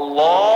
La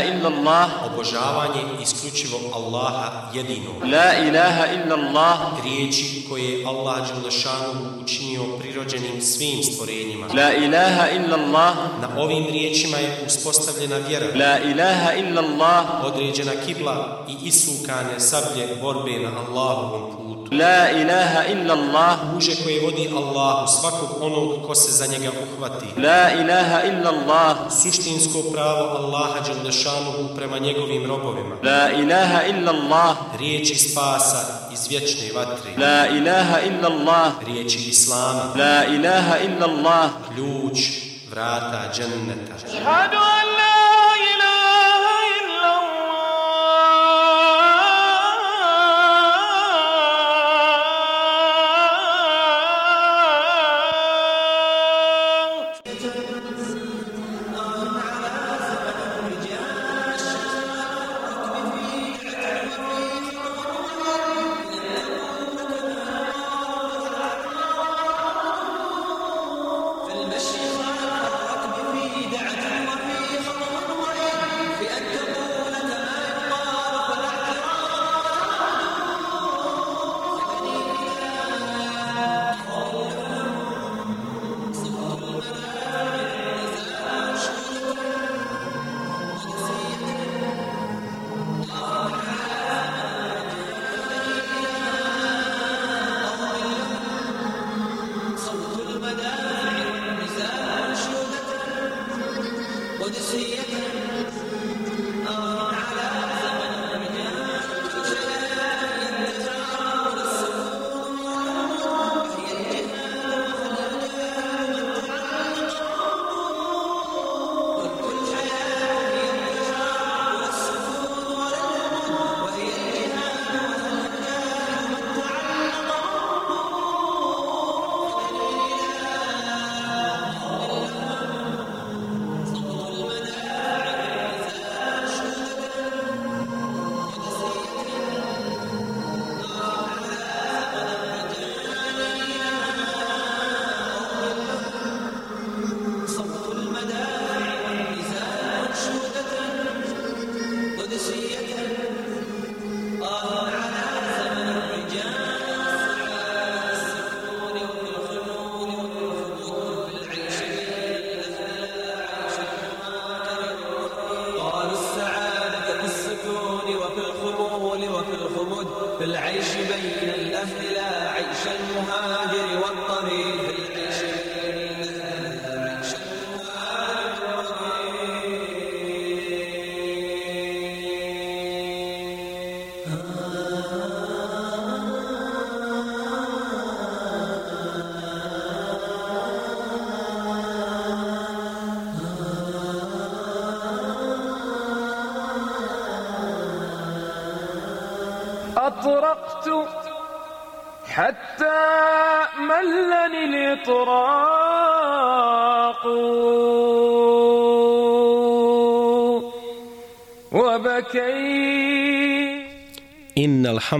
ilaha illa Allah Obožavanje isključivo Allaha jedino La ilaha illa Allah Riječi koje je Allah Đelešanu učinio prirođenim svim stvorenjima. La ilaha illa Allah Na ovim riječima je uspostavljena vjera. La ilaha illa Allah Određena kibla i isukane sablje borbe na Allahovom La ilaha illa Allah Muže koje vodi Allahu svakog onog ko se za njega uhvati. La ilaha illa Allah Suštinsko pravo Allaha Đalešanuhu prema njegovim robovima. La ilaha illa Allah Riječi spasa iz vječne vatre. La ilaha illa Allah Riječi Islama. La ilaha illa Allah Ključ vrata dženneta. Shhadu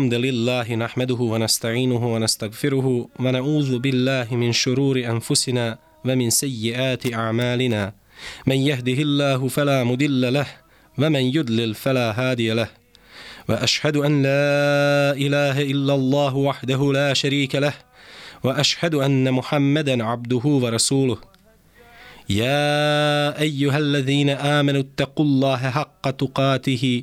الحمد لله نحمده ونستعينه ونستغفره ونعوذ بالله من شرور أنفسنا ومن سيئات أعمالنا. من يهده الله فلا مدل له ومن يدلل فلا هادي له. وأشهد أن لا إله إلا الله وحده لا شريك له. وأشهد أن محمدا عبده ورسوله. يا أيها الذين آمنوا اتقوا الله حق تقاته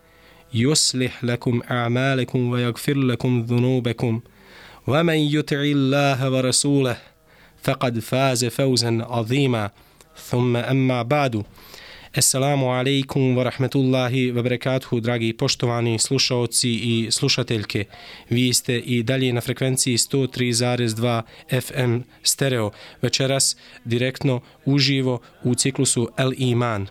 يصلح لكم أعمالكم ويغفر لكم ذنوبكم ومن يطع الله ورسوله فقد فاز فوزا عظيما ثم أما بعد Assalamu alaikum wa rahmetullahi wa barakatuhu, dragi poštovani slušaoci i slušateljke. Vi ste i dalje na frekvenciji 103.2 FM stereo. Večeras direktno uživo u ciklusu El Iman.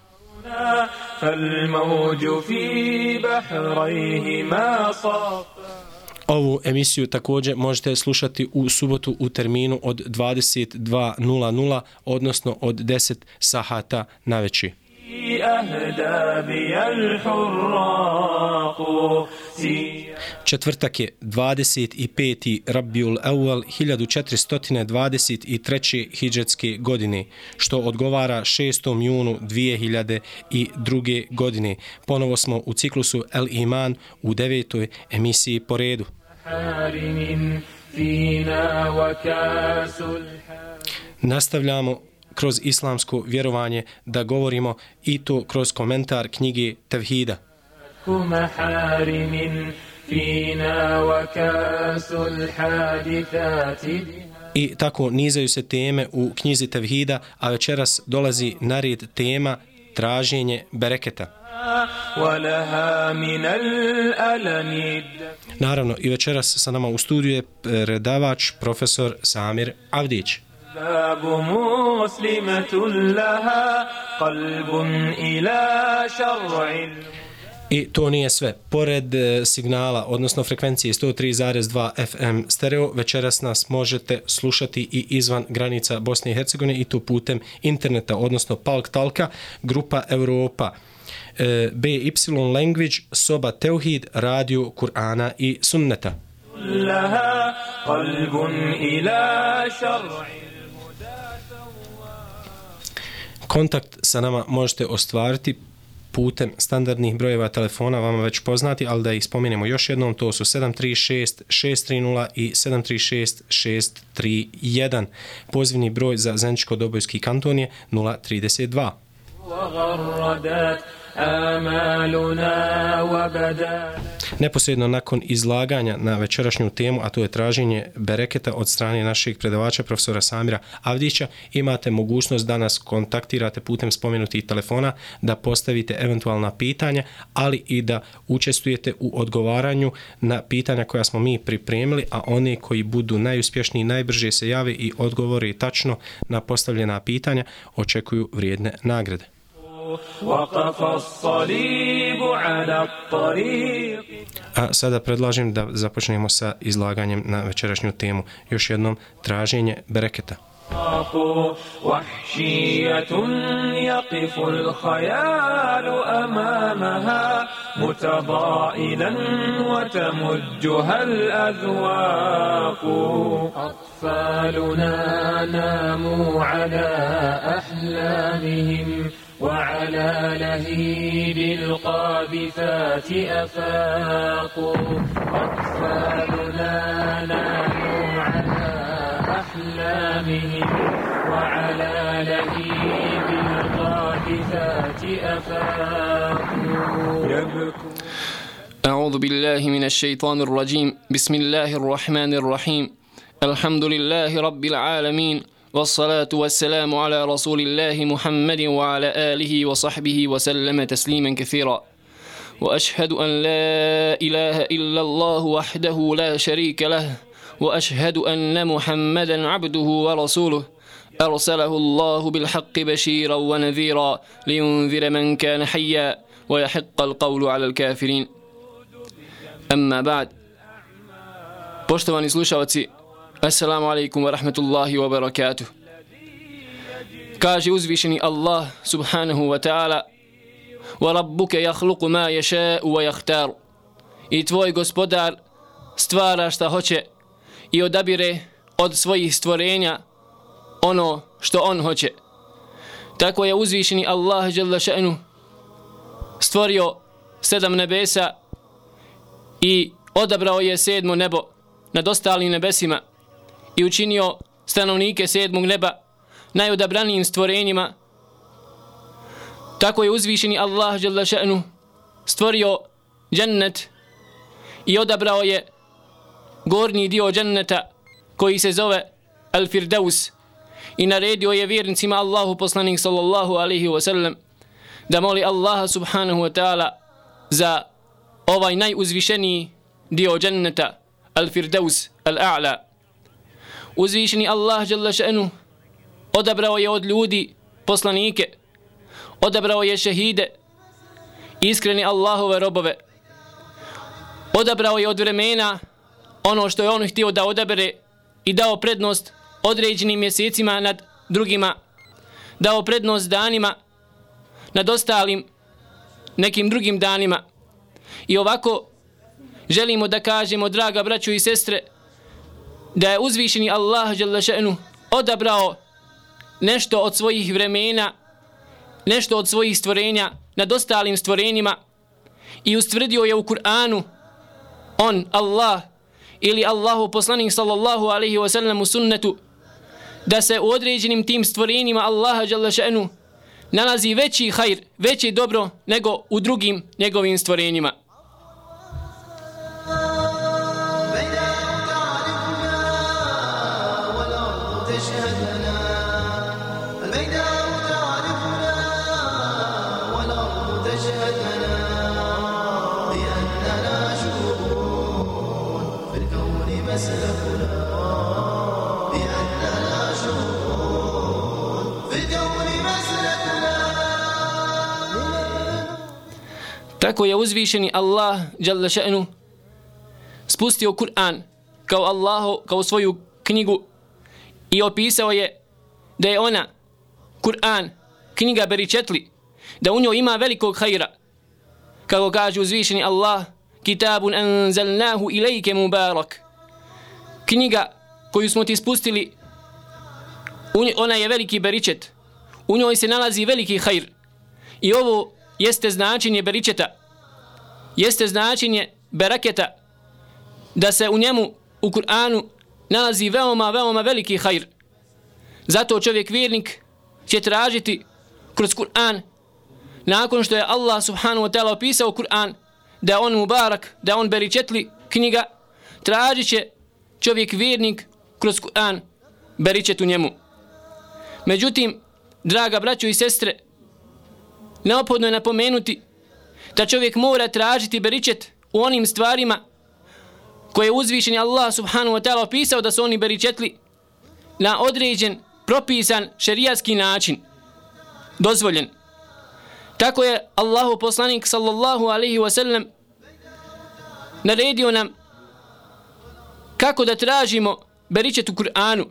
Ovu emisiju također možete slušati u subotu u terminu od 22.00, odnosno od 10 sahata na veći. Četvrtak je 25. Rabiul Awal 1423. hijđetske godine, što odgovara 6. junu 2002. godine. Ponovo smo u ciklusu El Iman u devetoj emisiji po redu. Nastavljamo kroz islamsko vjerovanje da govorimo i to kroz komentar knjige Tevhida. I tako nizaju se teme u knjizi Tevhida, a večeras dolazi na red tema traženje bereketa. Naravno, i večeras sa nama u studiju je redavač profesor Samir Avdić. باب مسلمة لها قلب إلى شرع I to nije sve. Pored e, signala, odnosno frekvencije 103.2 FM stereo, večeras nas možete slušati i izvan granica Bosne i Hercegovine i to putem interneta, odnosno Palk Talka, Grupa Europa, e, BY Language, Soba Teuhid, Radio Kur'ana i Sunneta. Kontakt sa nama možete ostvariti putem standardnih brojeva telefona, vama već poznati, ali da ih spomenemo još jednom, to su 736-630 i 736-631. Pozivni broj za Zeničko-Dobojski kanton je 032. Neposredno nakon izlaganja na večerašnju temu, a to je traženje bereketa od strane naših predavača profesora Samira Avdića, imate mogućnost da nas kontaktirate putem spomenutih telefona, da postavite eventualna pitanja, ali i da učestvujete u odgovaranju na pitanja koja smo mi pripremili, a oni koji budu najuspješniji, najbrže se jave i odgovore tačno na postavljena pitanja, očekuju vrijedne nagrade. وقف الصليب على الطريق A sada predlažem da započnemo sa izlaganjem na večerašnju temu. Još jednom, traženje bereketa. وحشية يقف الخيال أمامها متضائلا وتمجها الأذواق أطفالنا ناموا على أحلامهم وعلى لهيب القاذفات أفاقوا أطفالنا ناموا على أحلامهم. وعلى لهيب القاذفات أفاقوا أعوذ بالله من الشيطان الرجيم. بسم الله الرحمن الرحيم. الحمد لله رب العالمين. والصلاة والسلام على رسول الله محمد وعلى آله وصحبه وسلم تسليما كثيرا. وأشهد أن لا إله إلا الله وحده لا شريك له. وأشهد أن محمدا عبده ورسوله. أرسله الله بالحق بشيرا ونذيرا لينذر من كان حيا ويحق القول على الكافرين. أما بعد Poštovani slušalci, Assalamu alaikum wa rahmatullahi wa barakatuh. kaže uzvišeni Allah subhanahu wa ta'ala وَرَبُّكَ يَخْلُقُ مَا يَشَاءُ وَيَخْتَارُ I tvoj gospodar stvara šta hoće i odabire od svojih stvorenja ono što on hoće. Tako je uzvišeni Allah jalla še'nu stvorio sedam nebesa i odabrao je sedmo nebo nad ostalim nebesima i učinio stanovnike sedmog neba najodabranijim stvorenjima. Tako je uzvišeni Allah jalla še'nu stvorio džennet i odabrao je gornji dio dženneta koji se zove Al-Firdaus i naredio je vjernicima Allahu poslanik sallallahu alaihi wa sallam da moli Allaha subhanahu wa ta'ala za ovaj najuzvišeniji dio dženneta Al-Firdaus Al-A'la uzvišeni Allah jalla še'nu odabrao je od ljudi poslanike odabrao je šehide iskreni Allahove robove odabrao je od vremena ono što je on htio da odabere i dao prednost određenim mjesecima nad drugima, dao prednost danima nad ostalim nekim drugim danima. I ovako želimo da kažemo, draga braću i sestre, da je uzvišeni Allah še'nu, odabrao nešto od svojih vremena, nešto od svojih stvorenja nad ostalim stvorenjima i ustvrdio je u Kur'anu on, Allah, ili Allahu poslanik sallallahu alaihi wa sallam u sunnetu, da se u određenim tim stvorenjima Allaha jalla nalazi veći hajr, veći dobro nego u drugim njegovim stvorenjima. Kako je uzvišeni Allah dželle še'nu spustio Kur'an kao Allahu kao svoju knjigu i opisao je da je ona Kur'an knjiga beričetli da u njoj ima velikog hajra. Kako kaže uzvišeni Allah kitabun anzalnahu ilajke mubarak. Knjiga koju smo ti spustili ona je veliki beričet. U njoj se nalazi veliki hajr. I ovo jeste značenje beričeta, jeste značenje beraketa, da se u njemu, u Kur'anu, nalazi veoma, veoma veliki hajr. Zato čovjek vjernik će tražiti kroz Kur'an, nakon što je Allah subhanahu wa ta'ala opisao Kur'an, da on mubarak, da on beričetli knjiga, tražit će čovjek vjernik kroz Kur'an beričet u njemu. Međutim, draga braćo i sestre, neophodno je napomenuti da čovjek mora tražiti beričet u onim stvarima koje je uzvišen Allah subhanahu wa ta'ala opisao da su oni beričetli na određen, propisan šerijatski način, dozvoljen. Tako je Allahu poslanik sallallahu alaihi wa sallam naredio nam kako da tražimo beričet u Kur'anu.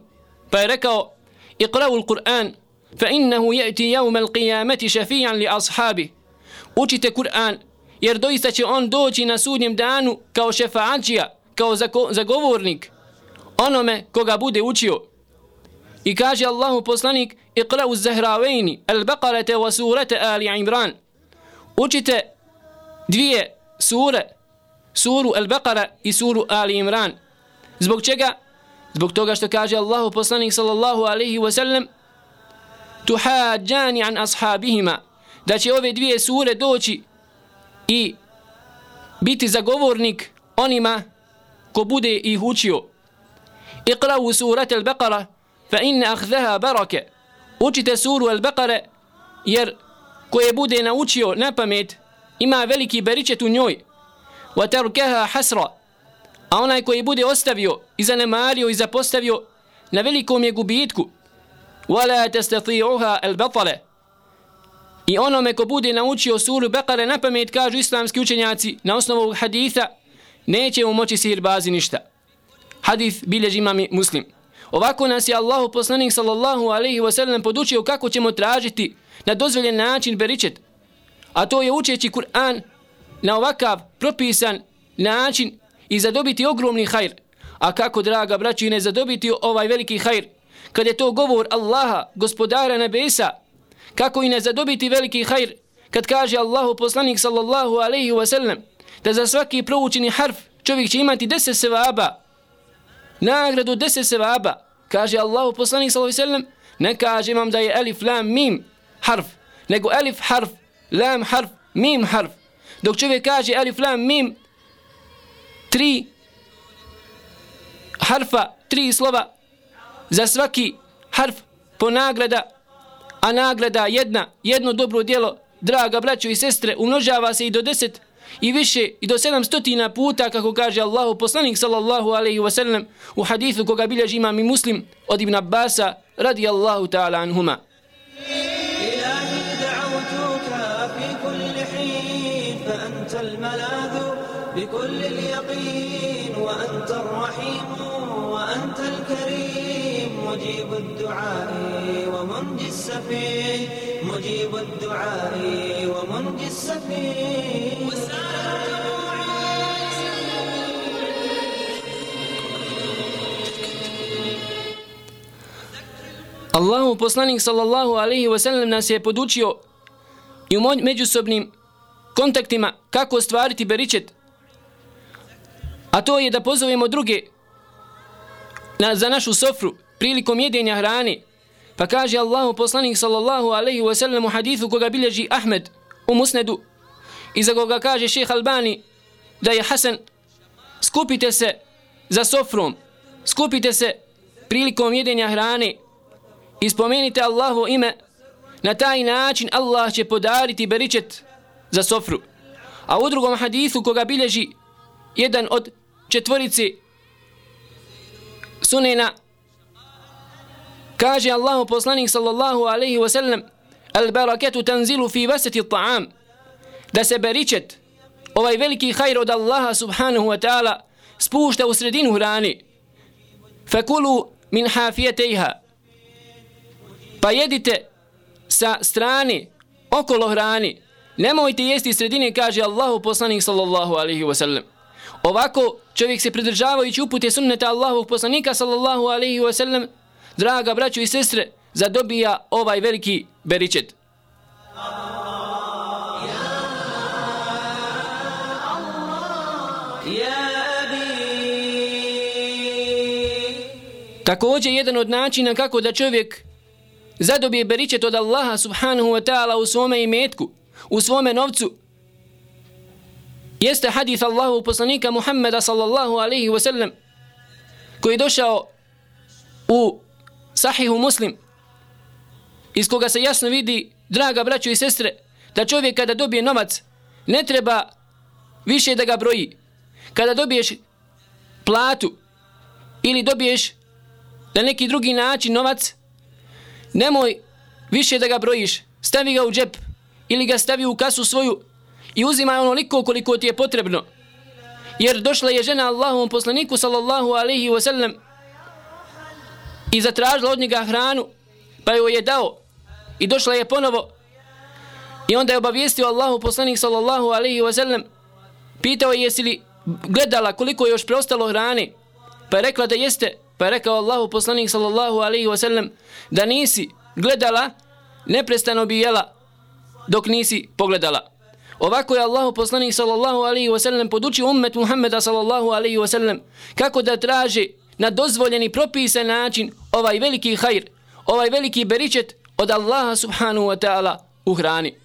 Pa je rekao, iqravu l-Kur'an, fa innahu ya'ti jevme al-qiyamati šafijan li ashabih. Učite Kur'an, jer doista će on doći na sudnjem danu kao šefađija, kao zagovornik, onome koga bude učio. I kaže Allahu poslanik, iqra'u zahravejni, al-baqarate wa surate Ali Imran. Učite dvije sure, suru al-baqara i suru Ali Imran. Zbog čega? Zbog toga što kaže Allahu poslanik sallallahu alaihi wa sallam, tuhađani an ashabihima, da će ove dvije sure doći i biti zagovornik onima ko bude ih učio. Iqlavu surat al-Baqara fa inne ahzaha barake. Učite suru al-Baqara jer ko je bude naučio na pamet, ima veliki beričet u njoj. Wa tarkaha hasra. A onaj koji bude ostavio, i zanemario, i zapostavio, na velikom je gubitku. Wala tastati'uha al-Bakara. I onome ko bude naučio suru Bekare na pamet, kažu islamski učenjaci, na osnovu haditha, neće mu moći sihirbazi ništa. Hadith bilježi imami muslim. Ovako nas je Allahu poslanik sallallahu alaihi wasallam podučio kako ćemo tražiti na dozvoljen način beričet. A to je učeći Kur'an na ovakav propisan način i zadobiti ogromni hajr. A kako, draga braći, ne zadobiti ovaj veliki hajr? Kad je to govor Allaha, gospodara nebesa, kako i ne zadobiti veliki hajr? Kad kaže Allahu poslanik sallallahu alaihi wasallam da za svaki proučeni harf čovjek će imati deset sevaba, nagradu deset sevaba, kaže Allahu poslanik sallallahu alaihi wasallam ne kaže vam da je alif lam mim harf, nego alif harf, lam harf, mim harf. Dok čovjek kaže alif lam mim, tri harfa, tri slova, za svaki harf po nagrada, a nagrada jedna, jedno dobro djelo, draga braćo i sestre, umnožava se i do deset i više i do sedam stotina puta, kako kaže Allahu poslanik sallallahu alaihi ve sellem u hadithu koga bilježi imam i muslim od Ibn Abbasa radi Allahu ta'ala anhuma. بكل اليقين وأنت الرحيم وأنت الكريم مجيب الدعاء ومنجي السفيه مجيب الدعاء ومنجي السفيه Allahu poslanik sallallahu alaihi wa sallam nas je podučio i u međusobnim kontaktima kako ostvariti beričet a to je da pozovemo druge na, za našu sofru prilikom jedenja hrane. Pa kaže Allahu poslanik sallallahu alaihi wa sallam u hadithu koga bilježi Ahmed u musnedu i za koga kaže šeha Albani da je Hasan skupite se za sofrom, skupite se prilikom jedenja hrane i spomenite Allahu ime na taj način Allah će podariti beričet za sofru. A u drugom hadithu koga bilježi jedan od četvorici sunena. Kaže Allahu poslanik sallallahu alaihi wa sallam al baraketu tanzilu fi vaseti ta'am. Da se beričet ovaj veliki hajr od Allaha subhanahu wa ta'ala spušta u sredinu hrani. Fakulu min hafijetejha pa jedite sa strane okolo hrani. Nemojte jesti sredine kaže Allahu poslanik sallallahu alaihi wa sallam Ovako čovjek se pridržavajući upute sunneta Allahovog poslanika sallallahu alaihi wa sallam, draga braćo i sestre, zadobija ovaj veliki beričet. Također jedan od načina kako da čovjek zadobije beričet od Allaha subhanahu wa ta'ala u svome imetku, u svome novcu, jeste hadith Allahu poslanika Muhammeda sallallahu alaihi wasallam koji je došao u sahihu muslim iz koga se jasno vidi draga braćo i sestre da čovjek kada dobije novac ne treba više da ga broji. Kada dobiješ platu ili dobiješ na neki drugi način novac nemoj više da ga brojiš. Stavi ga u džep ili ga stavi u kasu svoju i uzimaj onoliko koliko ti je potrebno. Jer došla je žena Allahovom poslaniku sallallahu alaihi wa sallam i zatražila od njega hranu, pa joj je dao i došla je ponovo i onda je obavijestio Allahu poslanik sallallahu alaihi wa sallam pitao je jesi li gledala koliko je još preostalo hrane pa je rekla da jeste pa je rekao Allahu poslanik sallallahu alaihi wa sallam da nisi gledala neprestano bi jela dok nisi pogledala. Ovako je Allahu poslanik sallallahu alaihi wasallam podučio ummet Muhammeda sallallahu alaihi wasallam kako da traži na dozvoljeni propisan način ovaj veliki hajr, ovaj veliki beričet od Allaha subhanahu wa ta'ala u hrani.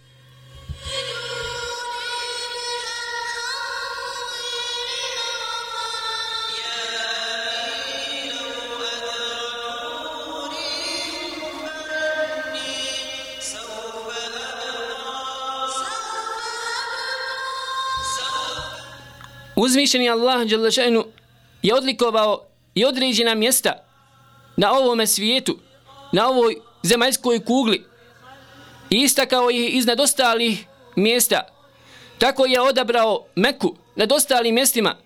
Uzvišeni Allah Đalešenu je odlikovao i određena mjesta na ovome svijetu, na ovoj zemaljskoj kugli. I istakao ih iznad ostalih mjesta. Tako je odabrao Meku nad ostalim mjestima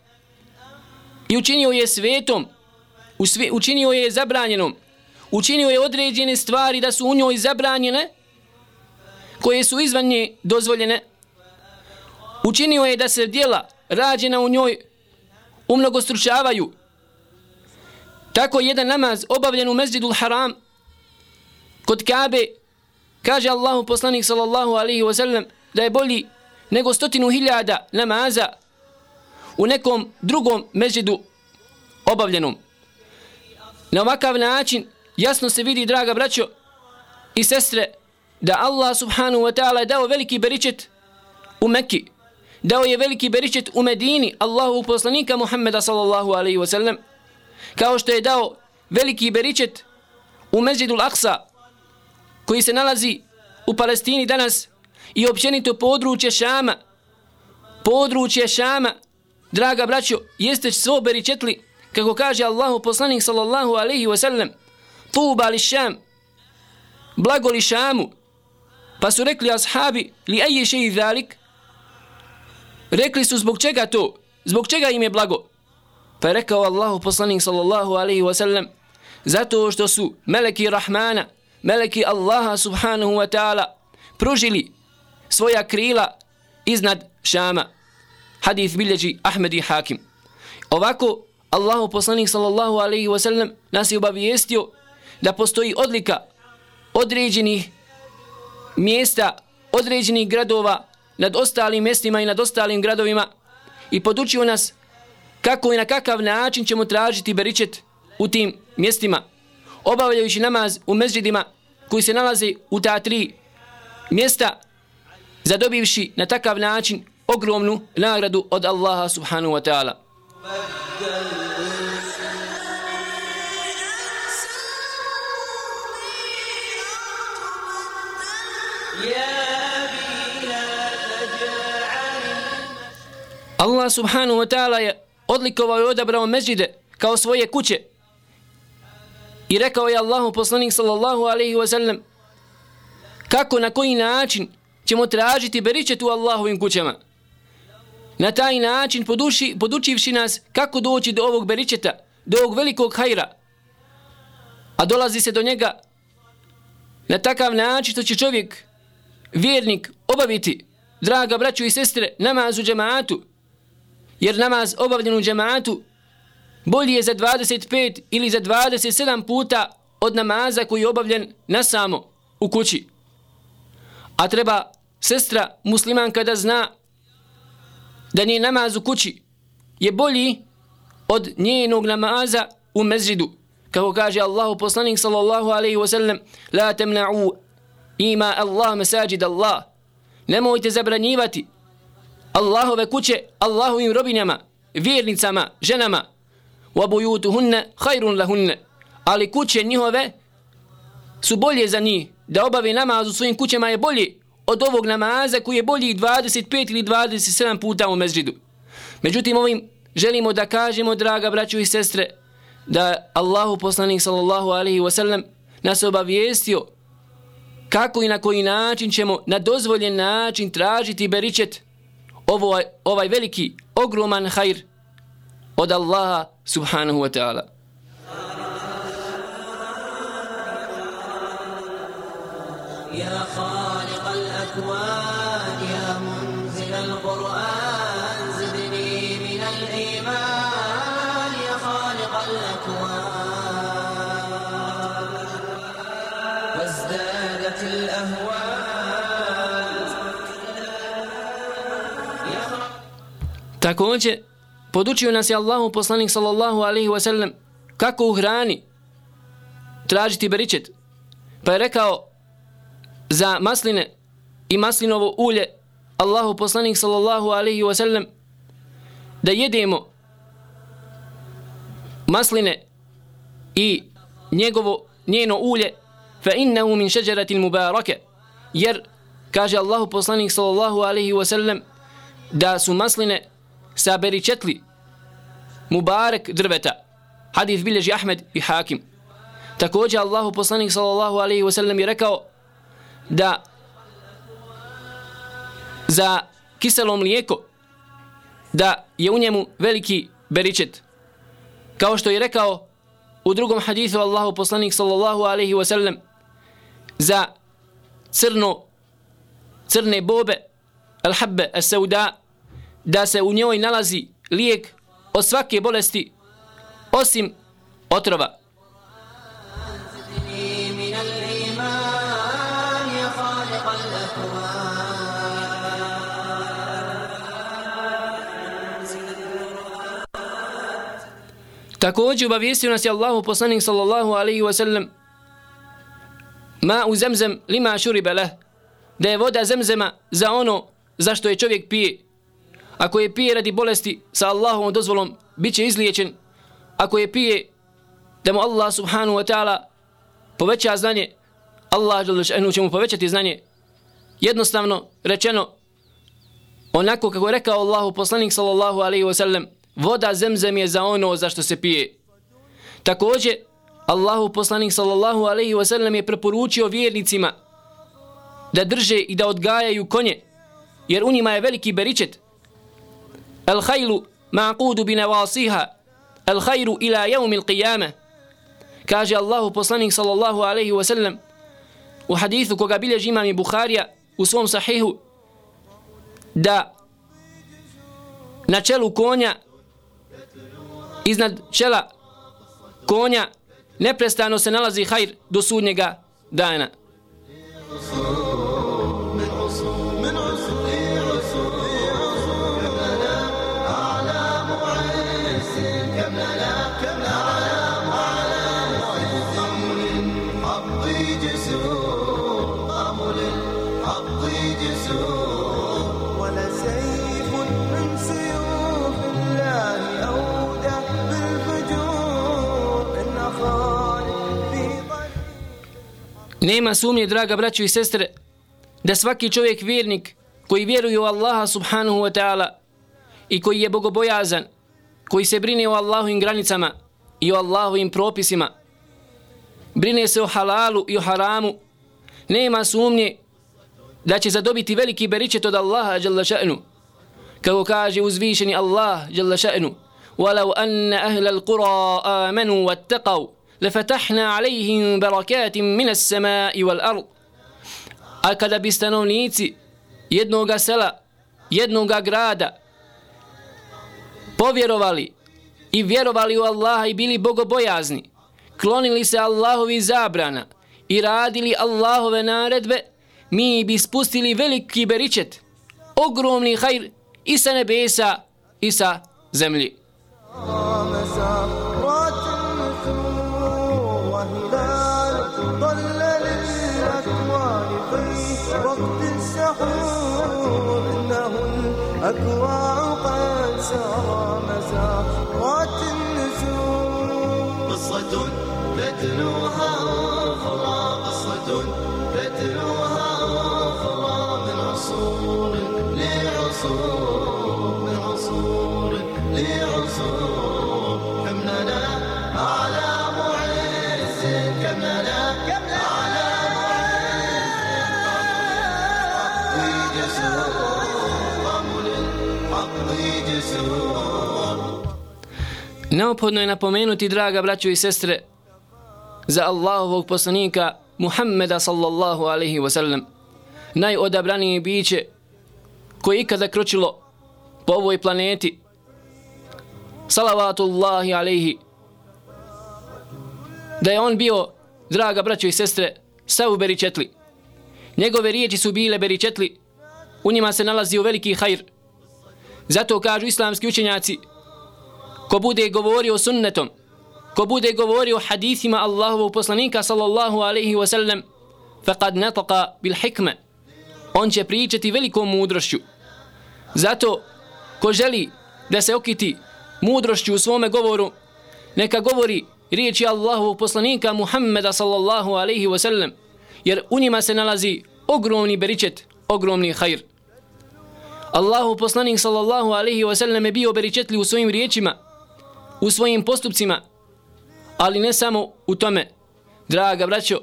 i učinio je svetom učinio je zabranjenom, učinio je određene stvari da su u njoj zabranjene, koje su izvan nje dozvoljene, učinio je da se djela rađena u njoj umnogo stručavaju. Tako jedan namaz obavljen u mezidul haram kod Kabe kaže Allahu poslanik sallallahu alaihi wasallam da je bolji nego stotinu hiljada namaza u nekom drugom mezidu obavljenom. Na ovakav način jasno se vidi, draga braćo i sestre, da Allah subhanahu wa ta'ala je dao veliki beričet u Mekki, dao je veliki beričet u Medini, Allahu poslanika Muhammeda sallallahu alaihi wasallam. Kao što je dao veliki beričet u Mezidu Al-Aqsa, koji se nalazi u Palestini danas i općenito područje Šama, područje Šama, draga braćo, jeste svo beričetli, kako kaže Allahu poslanik sallallahu alaihi wasallam tuba li Šam, blago li Šamu, pa su rekli ashabi, li aje še i dhalik, Rekli su zbog čega to? Zbog čega im je blago? Pa je rekao Allahu poslanik sallallahu alaihi wasallam zato što su meleki Rahmana, meleki Allaha subhanahu wa ta'ala pružili svoja krila iznad Šama. Hadith bilježi Ahmed i Hakim. Ovako Allahu poslanik sallallahu alaihi wasallam nas je obavijestio da postoji odlika određenih mjesta, određenih gradova nad ostalim mjestima i nad ostalim gradovima i podučio nas kako i na kakav način ćemo tražiti beričet u tim mjestima, obavljajući namaz u mezđidima koji se nalaze u ta tri mjesta, zadobivši na takav način ogromnu nagradu od Allaha subhanahu wa ta'ala. Allah subhanahu wa ta'ala je odlikovao i odabrao mezđide kao svoje kuće. I rekao je Allahu poslanik sallallahu alaihi wa sallam kako, na koji način ćemo tražiti beričet u Allahovim kućama. Na taj način poduši, podučivši nas kako doći do ovog beričeta, do ovog velikog hajra. A dolazi se do njega na takav način što će čovjek, vjernik, obaviti, draga braću i sestre, namaz u džemaatu, jer namaz obavljen u džematu bolji je za 25 ili za 27 puta od namaza koji je obavljen na samo u kući. A treba sestra muslimanka da zna da nije namaz u kući je bolji od njenog namaza u mezridu. Kako kaže Allahu poslanik sallallahu alaihi wasallam La temna'u ima Allah mesajid Allah. Nemojte zabranjivati Allahove kuće Allahovim robinjama, vjernicama, ženama, wa buyutuhunna hajrun lahunne, ali kuće njihove su bolje za njih, da obave namaz u svojim kućama je bolje od ovog namaza koji je bolji 25 ili 27 puta u mezđidu. Međutim, ovim želimo da kažemo, draga braću i sestre, da Allahu poslanik sallallahu alaihi wasallam nas obavijestio kako i na koji način ćemo na dozvoljen način tražiti beričet ovo, ovaj veliki, ogroman hajr od Allaha subhanahu wa ta'ala. يا خالق الأكوان Također, podučio nas je Allahu poslanik sallallahu alaihi wasallam kako u hrani tražiti beričet. Pa je rekao za masline i maslinovo ulje Allahu poslanik sallallahu alaihi wasallam da jedemo masline i njegovo njeno ulje fa innahu min šeđeratil mubarake jer kaže Allahu poslanik sallallahu alaihi wasallam da su masline sa beričetli Mubarek drveta. Hadith bilježi Ahmed i Hakim. Također Allahu poslanik sallallahu alaihi wa sallam je rekao da za kiselo mlijeko da je u njemu veliki beričet. Kao što je rekao u drugom hadithu Allahu poslanik sallallahu alaihi wa sallam za crno, crne bobe, al-habbe, as-sauda, da se u njoj nalazi lijek od svake bolesti osim otrova. Također obavijestio nas je Allahu poslanik sallallahu alaihi wa sallam ma u zemzem lima šuribe leh da je voda zemzema za ono zašto je čovjek pije. Ako je pije radi bolesti sa Allahovom dozvolom, bit će izliječen. Ako je pije da mu Allah subhanahu wa ta'ala poveća znanje, Allah će mu povećati znanje. Jednostavno rečeno, onako kako je rekao Allahu poslanik sallallahu alaihi wa sallam, voda zemzem je za ono za što se pije. Također, Allahu poslanik sallallahu alaihi wa sallam je preporučio vjernicima da drže i da odgajaju konje, jer u njima je veliki beričet. الخيل hajlu ma'kudu bi nevasiha, يوم hajru ila الله il qiyame. Kaže Allahu poslanik sallallahu alaihi wa sallam u hadithu koga bilježi imam i Bukharija u svom sahihu da na čelu konja iznad čela konja neprestano se nalazi hajr do sudnjega dana. Nema sumnje, draga braćo i sestre, da svaki čovjek vjernik koji vjeruje u Allaha subhanahu wa ta'ala i koji je bogobojazan, koji se brine o Allahovim granicama i o Allahovim propisima, brine se o halalu i o haramu, nema sumnje da će zadobiti veliki beričet od Allaha jalla ša'nu. Kako kaže uzvišeni Allah jalla ša'nu, وَلَوْ أَنَّ أَهْلَ الْقُرَىٰ آمَنُوا وَاتَّقَوْا لفتحنا عليهم بركات من السماء والأرض a kada bi stanovnici jednoga sela, jednoga grada povjerovali i vjerovali u Allaha i bili bogobojazni, klonili se Allahovi zabrana i radili Allahove naredbe, mi bi spustili veliki beričet, ogromni hajr i sa nebesa i sa zemlji. Neophodno je napomenuti, draga braćo i sestre, za Allahovog poslanika Muhammeda sallallahu alaihi wasallam, najodabranije biće koje ikada kročilo po ovoj planeti, salavatullahi alaihi, da je on bio, draga braćo i sestre, sav beričetli. Njegove riječi su bile beričetli, u njima se nalazi veliki hajr, Zato kažu islamski učenjaci, ko bude govorio sunnetom, ko bude govorio hadithima Allahovog poslanika sallallahu alaihi wa sallam, faqad nataka bil hikme, on će pričati velikom mudrošću. Zato, ko želi da se okiti mudrošću u svome govoru, neka govori riječi Allahovog poslanika Muhammeda sallallahu alaihi wa sallam, jer u njima se nalazi ogromni beričet, ogromni hajr. Allahu poslanik sallallahu alaihi wa sallam je bio beričetli u svojim riječima, u svojim postupcima, ali ne samo u tome, draga braćo,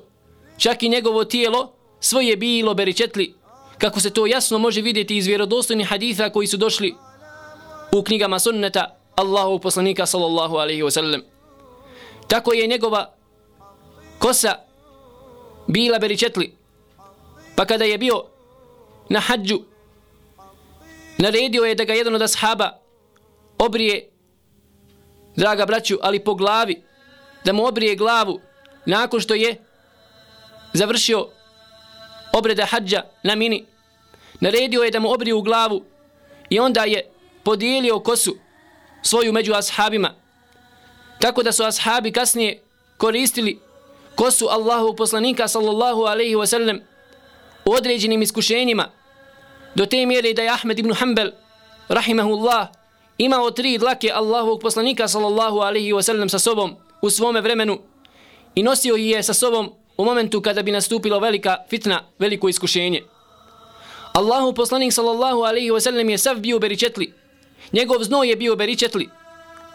čak i njegovo tijelo svoje bilo beričetli, kako se to jasno može vidjeti iz vjerodostojnih haditha koji su došli u knjigama sunneta Allahu poslanika sallallahu alaihi wa sallam. tako je njegova kosa bila beričetli. Pa kada je bio na hađu, naredio je da ga jedan od ashaba obrije, draga braću, ali po glavi, da mu obrije glavu nakon što je završio obreda hađa na mini. Naredio je da mu obriju glavu i onda je podijelio kosu svoju među ashabima. Tako da su ashabi kasnije koristili kosu Allahu poslanika sallallahu alaihi wasallam u određenim iskušenjima do te mjere da je Ahmed ibn Hanbel rahimahullah imao tri dlake Allahovog poslanika sallallahu alaihi wasallam sa sobom u svome vremenu i nosio je sa sobom u momentu kada bi nastupilo velika fitna, veliko iskušenje. Allahu poslanik sallallahu alaihi wasallam je sav bio beričetli. Njegov znoj je bio beričetli.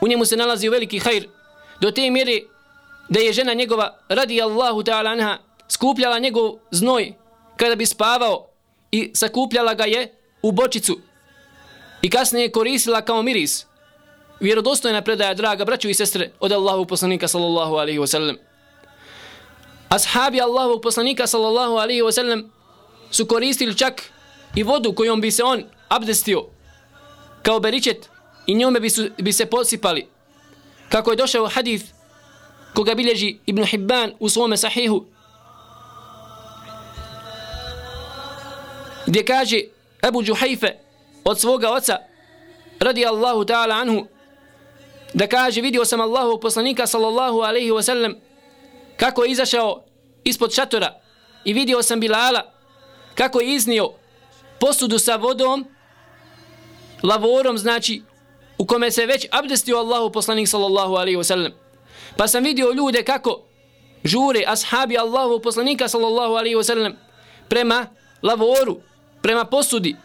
U njemu se nalazio veliki hajr. Do te mjere da je žena njegova radi Allahu ta'ala anha skupljala njegov znoj kada bi spavao i sakupljala ga je u bočicu i kasnije koristila kao miris. Vjerodostojna predaja, draga braću i sestre, od Allahu poslanika sallallahu alaihi wasallam. Ashabi Allahu poslanika sallallahu alaihi wasallam su koristili čak i vodu kojom bi se on abdestio kao beričet i njome bi, su, bi se posipali. Kako je došao hadith koga bilježi Ibn Hibban u svome sahihu gdje kaže Ebu Džuhajfe od svoga oca radi Allahu ta'ala anhu da kaže vidio sam Allahu poslanika sallallahu alaihi wasallam kako je izašao ispod šatora i vidio sam Bilala kako je iznio posudu sa vodom lavorom znači u kome se već abdestio Allahu poslanik sallallahu alaihi wasallam. Pa sam vidio ljude kako žure ashabi Allahu poslanika sallallahu alaihi wasallam prema lavoru, prema posudi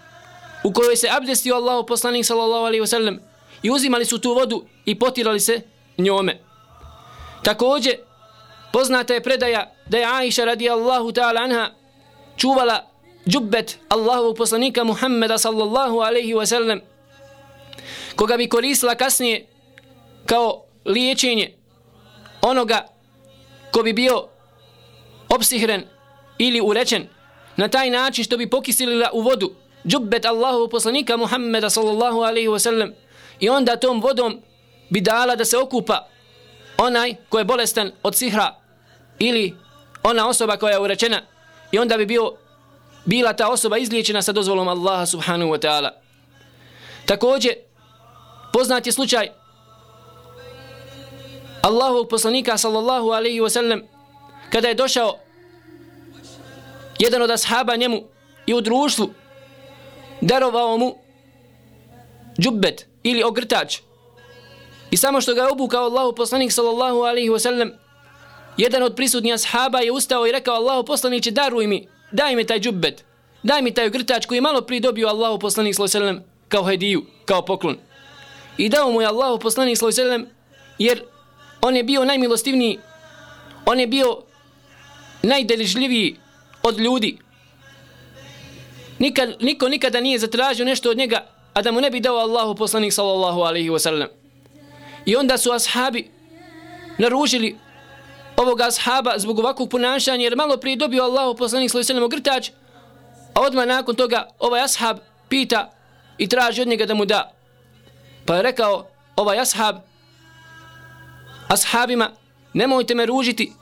u kojoj se abdestio Allahu poslanik sallallahu alaihi wasallam i uzimali su tu vodu i potirali se njome. Također, poznata je predaja da je Aisha radijallahu ta'ala anha čuvala džubbet Allahu poslanika Muhammeda sallallahu alaihi wasallam koga bi koristila kasnije kao liječenje onoga ko bi bio opsihren ili urečen na taj način što bi pokisilila u vodu džubbet Allahu poslanika Muhammeda sallallahu alaihi wasallam i onda tom vodom bi dala da se okupa onaj ko je bolestan od sihra ili ona osoba koja je urečena i onda bi bio bila ta osoba izliječena sa dozvolom Allaha subhanahu wa ta'ala. Također, poznat je slučaj Allahu poslanika sallallahu alaihi wa sallam kada je došao jedan od ashaba njemu i u društvu darovao mu džubbet ili ogrtač i samo što ga je obukao Allahu poslanik sallallahu alaihi wa sallam jedan od prisutnih ashaba je ustao i rekao Allahu poslaniće daruj mi daj mi taj džubbet daj mi taj ogrtač koji malo prije dobio Allahu poslanik sallallahu alaihi wa sallam kao hediju, kao poklon i dao mu je Allahu poslanik sallallahu alaihi wa sallam jer on je bio najmilostivniji, on je bio najdeližljiviji od ljudi. Nikad, niko nikada nije zatražio nešto od njega, a da mu ne bi dao Allahu poslanik sallallahu alaihi wa sallam. I onda su ashabi naružili ovog ashaba zbog ovakvog ponašanja, jer malo prije dobio Allahu poslanik sallallahu alaihi wa sallam ogrtač, a odmah nakon toga ovaj ashab pita i traži od njega da mu da. Pa je rekao ovaj ashab, ashabima, nemojte me ružiti,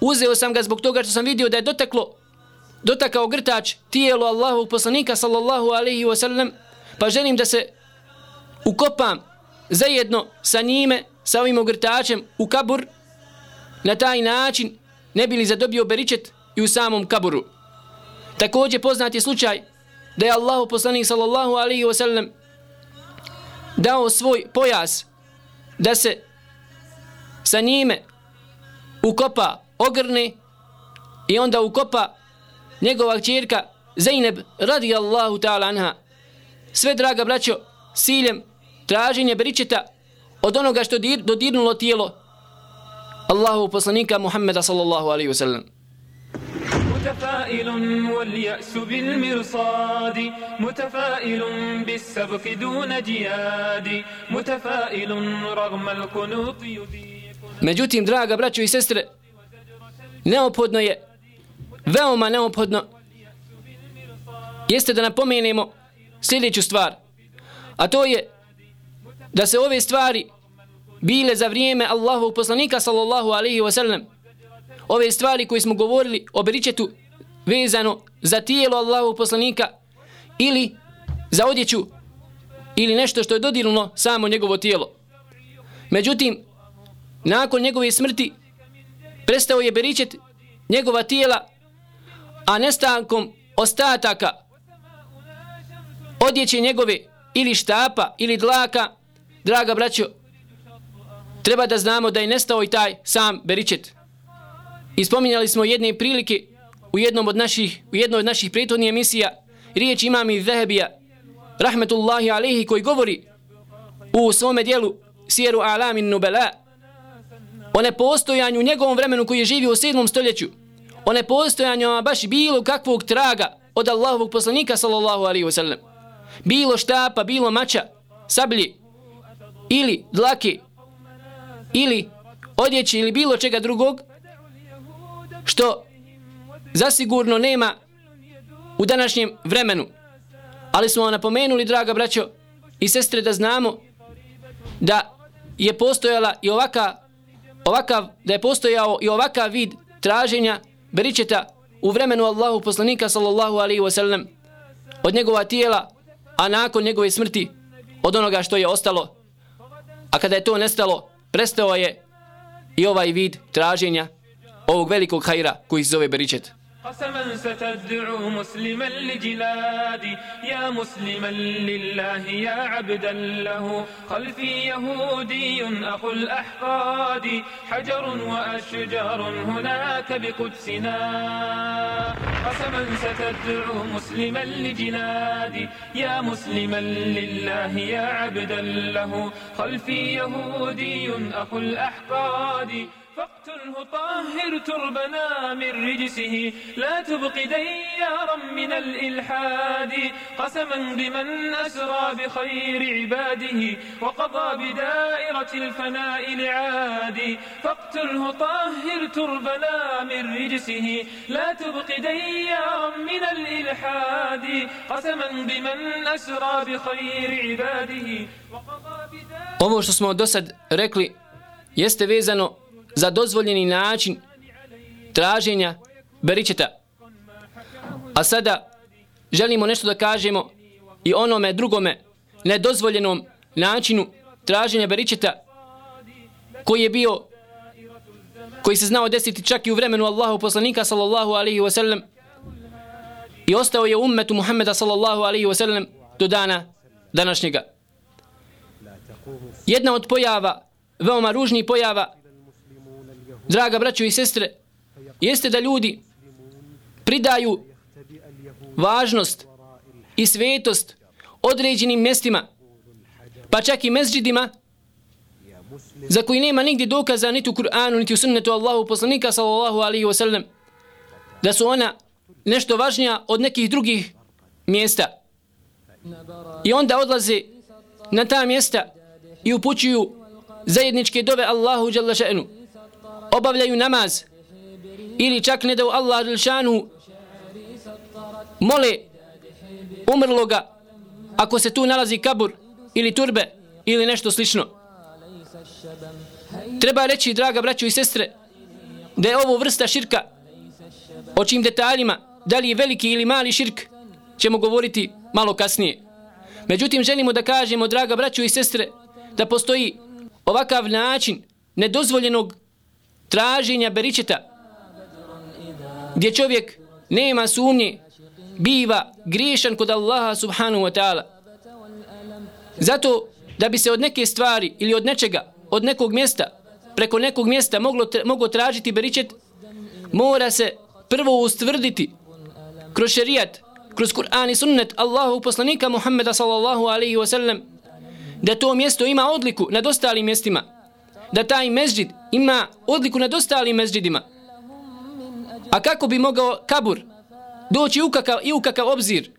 uzeo sam ga zbog toga što sam vidio da je dotaklo, dotakao grtač tijelo Allahu poslanika sallallahu alaihi wa sallam, pa želim da se ukopam zajedno sa njime, sa ovim ogrtačem u kabur, na taj način ne bili zadobio beričet i u samom kaburu. Također poznat je slučaj da je Allahu poslanik sallallahu alaihi wa sallam dao svoj pojas da se sa njime ukopa ogrne i onda ukopa njegova čirka Zainab radijallahu ta'ala anha. Sve draga braćo, siljem traženje beričeta od onoga što dir, dodirnulo tijelo Allahu poslanika Muhammeda sallallahu alaihi wasallam. متفائل واليأس بالمرصاد متفائل بالسبق دون جياد متفائل رغم القنوط يذيق Međutim, draga braćo i sestre, neophodno je, veoma neophodno, jeste da napomenemo sljedeću stvar. A to je da se ove stvari bile za vrijeme Allahovog poslanika sallallahu alaihi wa sallam. Ove stvari koje smo govorili o beričetu vezano za tijelo Allahovog poslanika ili za odjeću ili nešto što je dodirno samo njegovo tijelo. Međutim, nakon njegove smrti prestao je beričet njegova tijela, a nestankom ostataka odjeće njegove ili štapa ili dlaka, draga braćo, treba da znamo da je nestao i taj sam beričet. I spominjali smo jedne prilike u jednom od naših, u jednoj od naših prethodnih emisija, riječ imam i Zehebija, rahmetullahi alihi, koji govori u svome dijelu Sjeru Alamin Nubela, o nepostojanju u njegovom vremenu koji je živio u 7. stoljeću, o nepostojanju baš bilo kakvog traga od Allahovog poslanika sallallahu alaihi wa sallam. Bilo štapa, bilo mača, sablji, ili dlake, ili odjeće ili bilo čega drugog, što zasigurno nema u današnjem vremenu. Ali smo vam napomenuli, draga braćo i sestre, da znamo da je postojala i ovaka, ovakav, da je postojao i ovakav vid traženja beričeta u vremenu Allahu poslanika sallallahu alaihi wa sallam od njegova tijela, a nakon njegove smrti od onoga što je ostalo. A kada je to nestalo, prestao je i ovaj vid traženja ovog velikog hajra koji se zove beričet. قسما ستدعو مسلما لجلادي يا مسلما لله يا عبدا له. خلفي يهودي أخو الأحقاد. حجر وأشجار هناك بقدسنا. قسما ستدعو مسلما لجلادي يا مسلما لله يا عبدا له. خلفي يهودي أخو الأحقاد. فاقتله طهر تربنا من رجسه. لا تبق ديارا من الإلحاد. قسما بمن أسرى بخير عباده وقضى بدائرة الفناء لعادي فاقتله طهر تربنا من رجسه. لا تبق ديارا من الإلحاد. قسما بمن أسرى بخير عباده وقضى بدائرة Ovo što smo do sad rekli jeste vezano za dozvoljeni način traženja beričeta. A sada želimo nešto da kažemo i onome drugome nedozvoljenom načinu traženja beričeta koji je bio koji se znao desiti čak i u vremenu Allahu poslanika sallallahu alaihi wa sallam i ostao je ummetu Muhammeda sallallahu alaihi wa sallam do dana današnjega. Jedna od pojava, veoma ružnih pojava draga braćo i sestre, jeste da ljudi pridaju važnost i svetost određenim mjestima, pa čak i mezđidima, za koji nema nigdje dokaza niti u Kur'anu, niti u sunnetu Allahu poslanika sallallahu alaihi wa sallam, da su ona nešto važnija od nekih drugih mjesta. I onda odlaze na ta mjesta i upućuju zajedničke dove Allahu dželle še'nu obavljaju namaz ili čak ne da u Allah Đelšanu mole umrloga ako se tu nalazi kabur ili turbe ili nešto slično. Treba reći, draga braćo i sestre, da je ovo vrsta širka o čim detaljima, da li je veliki ili mali širk, ćemo govoriti malo kasnije. Međutim, želimo da kažemo, draga braćo i sestre, da postoji ovakav način nedozvoljenog traženja beričeta gdje čovjek nema sumnje biva griješan kod Allaha subhanahu wa ta'ala. Zato da bi se od neke stvari ili od nečega od nekog mjesta preko nekog mjesta moglo, moglo tražiti beričet mora se prvo ustvrditi kroz šerijat kroz Kur'an i sunnet Allahu poslanika Muhammeda sallallahu alaihi wa sallam da to mjesto ima odliku nad ostalim mjestima da taj mezđid ima odliku nad ostalim mezđidima. A kako bi mogao kabur doći u kakav, i u kakav obzir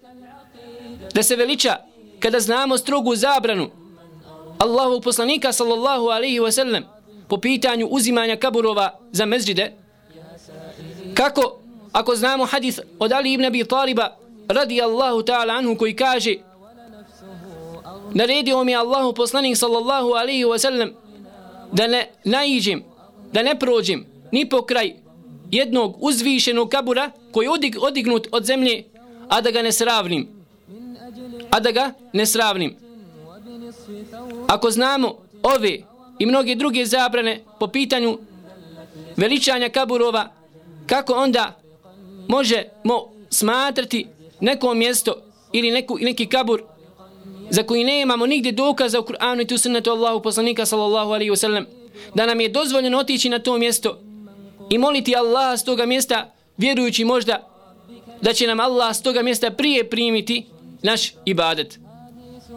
da se veliča kada znamo strogu zabranu Allahu poslanika sallallahu alaihi wa sallam po pitanju uzimanja kaburova za mezđide, kako ako znamo hadith od Ali ibn Abi Taliba radi Allahu ta'ala anhu koji kaže naredio mi Allahu poslanik sallallahu alaihi wa sallam da ne naiđem, da ne prođem ni pokraj jednog uzvišenog kabura koji je odig, odignut od zemlje, a da ga ne sravnim. A da ga ne sravnim. Ako znamo ove i mnoge druge zabrane po pitanju veličanja kaburova, kako onda možemo smatrati neko mjesto ili neku, neki kabur za koji ne imamo nigdje dokaza u Kur'anu i tu sunnetu Allahu poslanika sallallahu alaihi wasallam da nam je dozvoljeno otići na to mjesto i moliti Allaha s toga mjesta vjerujući možda da će nam Allah s toga mjesta prije primiti naš ibadet.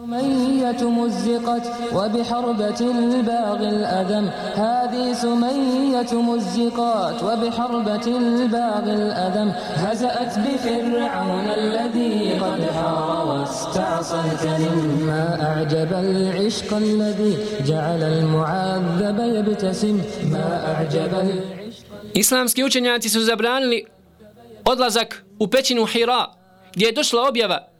سمية مزقت وبحربة الباغي الأدم هذه سمية مزقات وبحربة الباغي الأدم هزأت بفرعون الذي قد حار واستعصى الكلم ما أعجب العشق الذي جعل المعذب يبتسم. ما أعجب العشق Islamski učenjaci su zabranili odlazak u pećinu Hira, gdje je došla objava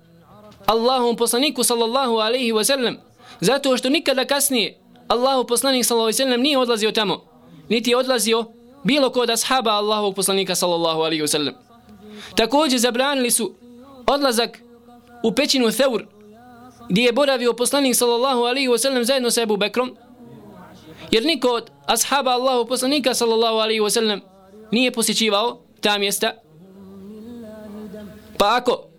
Allahom poslaniku sallallahu alaihi wa sallam, zato što nikada kasnije Allahu poslanik sallallahu alaihi wa sallam nije odlazio tamo, niti je odlazio bilo kod ashaba Allahu poslanika sallallahu alaihi wa sallam. Također zabranili su odlazak u pećinu Theur, gdje je boravio poslanik sallallahu alaihi wa sallam zajedno sa Ebu Bekrom, jer niko od ashaba Allahu poslanika sallallahu alaihi wa sallam nije posjećivao ta mjesta. Pa ako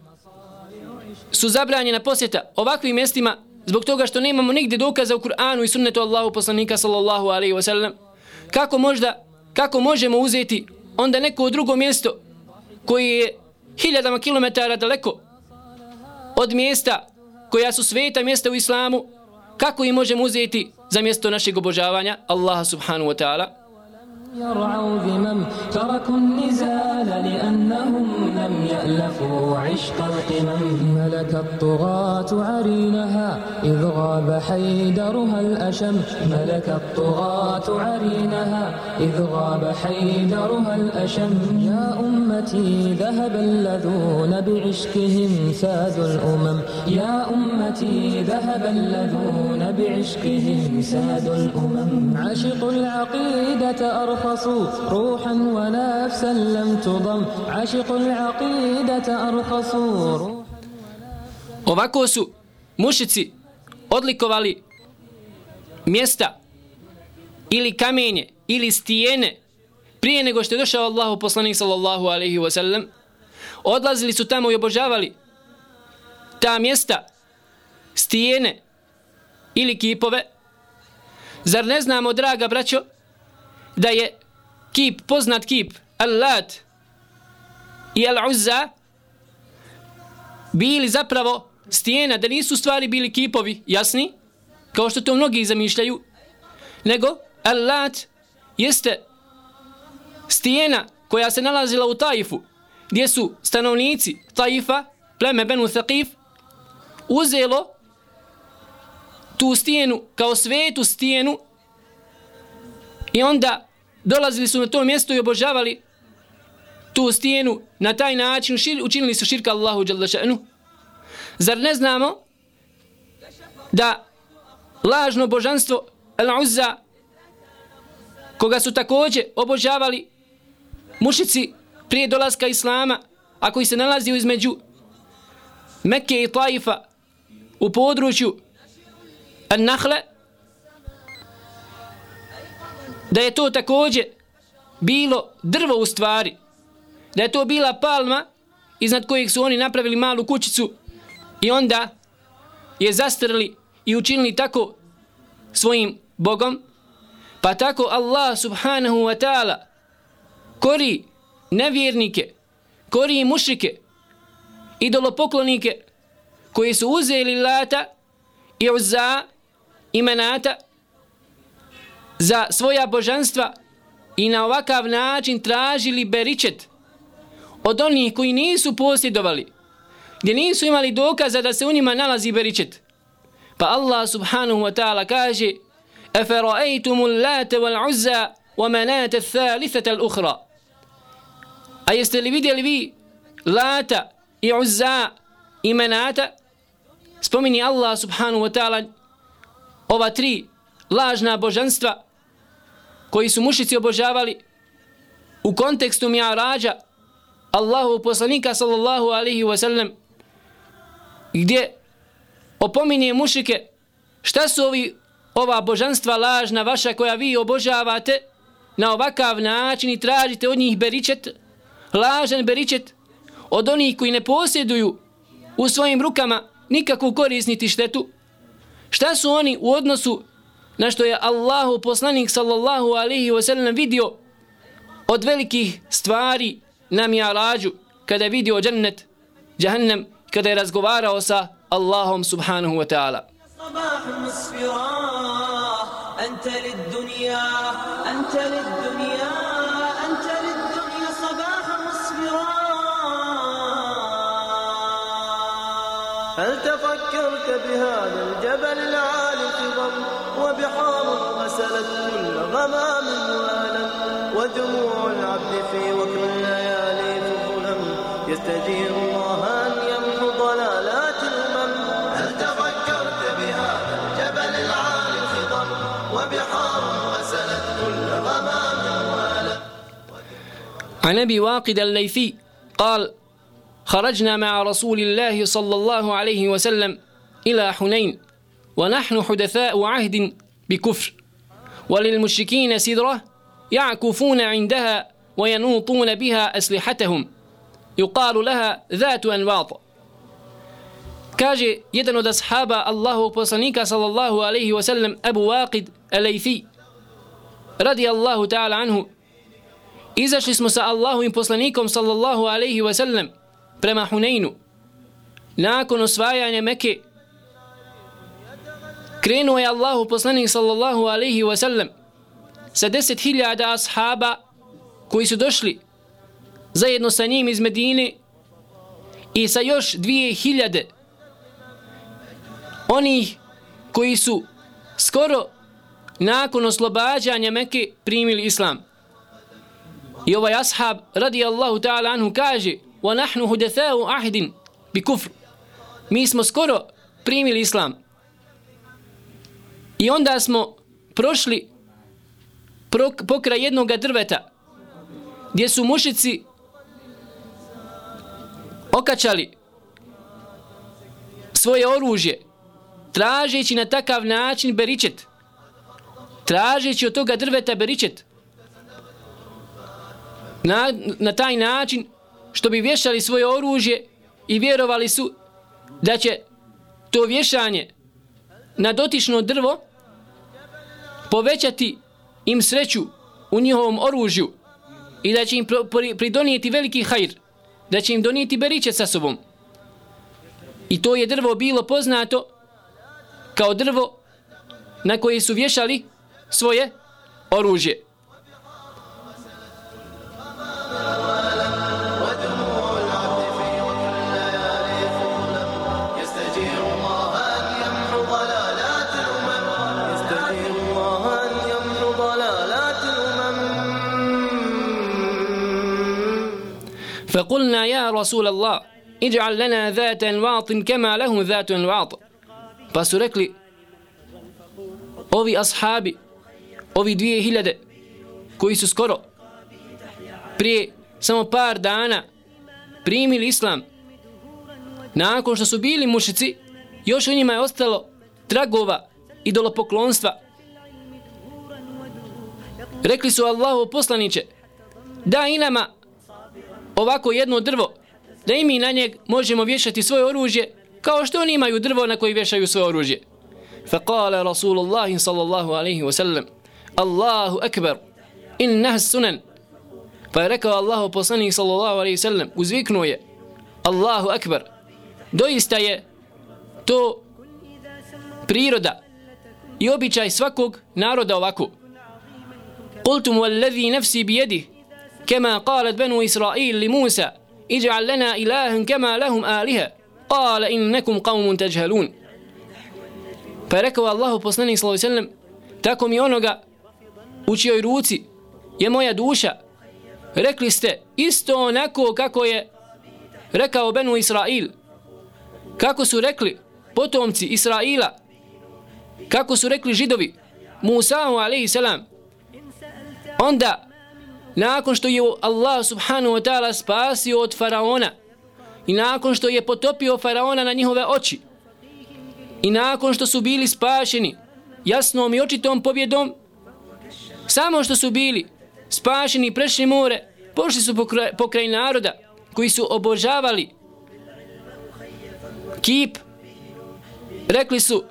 su zabranjena posjeta ovakvim mjestima zbog toga što nemamo nigdje dokaza u Kur'anu i sunnetu Allahu poslanika sallallahu alaihi wasallam kako možda, kako možemo uzeti onda neko drugo mjesto koji je hiljadama kilometara daleko od mjesta koja su sveta mjesta u islamu, kako i možemo uzeti za mjesto našeg obožavanja Allaha subhanahu wa ta'ala. يرعوا ذمم تركوا النزال لأنهم لم يألفوا عشق القمم. ملك الطغاة عرينها إذ غاب حيدرها الأشم. ملك الطغاة عرينها إذ غاب حيدرها الأشم. يا أمتي ذهب الذون بعشقهم سادوا الأمم. يا أمتي ذهب الذون بعشقهم سادوا الأمم. عشقوا العقيدة أرخ أرخصوا روحا ونفسا لم تضم عشق العقيدة أرخصوا Ovako su mušici odlikovali mjesta ili kamenje ili stijene prije nego što je došao Allahu poslanik sallallahu alaihi wa sallam odlazili su tamo i obožavali ta mjesta stijene ili kipove zar ne znamo draga braćo da je kip, poznat kip, Al-Lat i Al-Uzza bili zapravo stijena, da nisu stvari bili kipovi, jasni, kao što to mnogi zamišljaju, nego Al-Lat jeste stijena koja se nalazila u Taifu, gdje su stanovnici Taifa, pleme Benu Thaqif, uzelo tu stijenu kao svetu stijenu I onda dolazili su na to mjesto i obožavali tu stijenu na taj način, učinili su širka Allahu Đaldašanu. Zar ne znamo da lažno božanstvo Al-Uzza koga su takođe obožavali mušici prije dolaska Islama a koji se nalazio između Mekke i Taifa u području An-Nahle da je to također bilo drvo u stvari, da je to bila palma iznad kojeg su oni napravili malu kućicu i onda je zastrli i učinili tako svojim Bogom, pa tako Allah subhanahu wa ta'ala kori nevjernike, kori mušrike, idolopoklonike koji su uzeli lata i uzza imenata za svoja božanstva i na ovakav način tražili beričet od onih koji nisu posjedovali, gdje nisu imali dokaza da se u njima nalazi beričet. Pa Allah subhanahu wa ta'ala kaže أفرأيتم اللات والعزى ومناة الثالثة الأخرى A jeste li vidjeli vi Lata i Uzza i Menata? Spomini Allah subhanahu wa ta'ala ova tri lažna božanstva koji su mušici obožavali u kontekstu Mi'arađa Allahu poslanika sallallahu alaihi wa sallam gdje opominje mušike šta su ovi ova božanstva lažna vaša koja vi obožavate na ovakav način i tražite od njih beričet lažan beričet od onih koji ne posjeduju u svojim rukama nikakvu korist niti štetu. Šta su oni u odnosu na što je Allahu poslanik sallallahu alaihi wa sallam vidio od velikih stvari na mi'arađu kada je vidio džennet, džahnem, kada je razgovarao sa Allahom subhanahu wa ta'ala. صباح مسفرا أنت للدنيا عن أبي واقد الليثي قال خرجنا مع رسول الله صلى الله عليه وسلم إلى حنين ونحن حدثاء عهد بكفر وللمشركين سدرة يعكفون عندها وينوطون بها أسلحتهم يقال لها ذات أنواط. jedan od ashaba Allahu poslanika sallallahu alaihi wa sallam Abu Waqid Alaythi radi Allahu ta'ala anhu Izašli smo sa Allahovim poslanikom sallallahu alaihi wa sallam prema Huneinu nakon osvajanja Mekke krenuo je Allahu poslanik sallallahu alaihi wa sallam sa deset hiljada ashaba koji su došli zajedno sa njim iz Medine i sa još dvije hiljade onih koji su skoro nakon oslobađanja Mekke primili islam. I ovaj ashab radi Allahu ta'ala anhu kaže وَنَحْنُ هُدَثَاءُ أَحْدٍ بِكُفْرُ Mi smo skoro primili islam. I onda smo prošli pokraj jednog drveta gdje su mušici okačali svoje oružje tražeći na takav način beričet tražeći od toga drveta beričet na, na taj način što bi vješali svoje oružje i vjerovali su da će to vješanje na dotično drvo povećati im sreću u njihovom oružju i da će im pridonijeti veliki hajr, da će im donijeti beričet sa sobom. I to je drvo bilo poznato kao drvo na koje su vješali svoje oružje. فقلنا يا رسول الله اجعل لنا ذات انواط كما له ذات انواط pa su rekli ovi ashabi ovi dvije hiljade koji su skoro prije samo par dana primili islam nakon što su bili mušici još u njima je ostalo tragova idolopoklonstva rekli su Allahu poslaniće da i nama ovako jedno drvo, da i mi na njeg možemo vješati svoje oružje, kao što oni imaju drvo na koji vješaju svoje oružje. فقال رسول الله صلى الله عليه وسلم الله أكبر إنها السنن فركوا الله poslanik صلى الله عليه وسلم uzviknuo je Allahu Akbar doista je to priroda i običaj svakog naroda ovako قلتم والذي نفسي بيده كما قالت بنو إسرائيل لموسى اجعل لنا إلها كما لهم آلهة قال إنكم قوم تجهلون فركوا الله بصنني صلى الله عليه وسلم tako mi onoga u čijoj ruci je moja duša. Rekli ste isto onako kako je rekao Benu Israil. Kako su rekli potomci Israila, kako su rekli židovi, Musa'u alaihi salam, onda, nakon što je Allah subhanahu wa ta'ala spasio od faraona, i nakon što je potopio faraona na njihove oči, i nakon što su bili spašeni, jasnom i očitom pobjedom, samo što su bili spašeni, prešli more, pošli su pokraj, pokraj naroda, koji su obožavali kip rekli su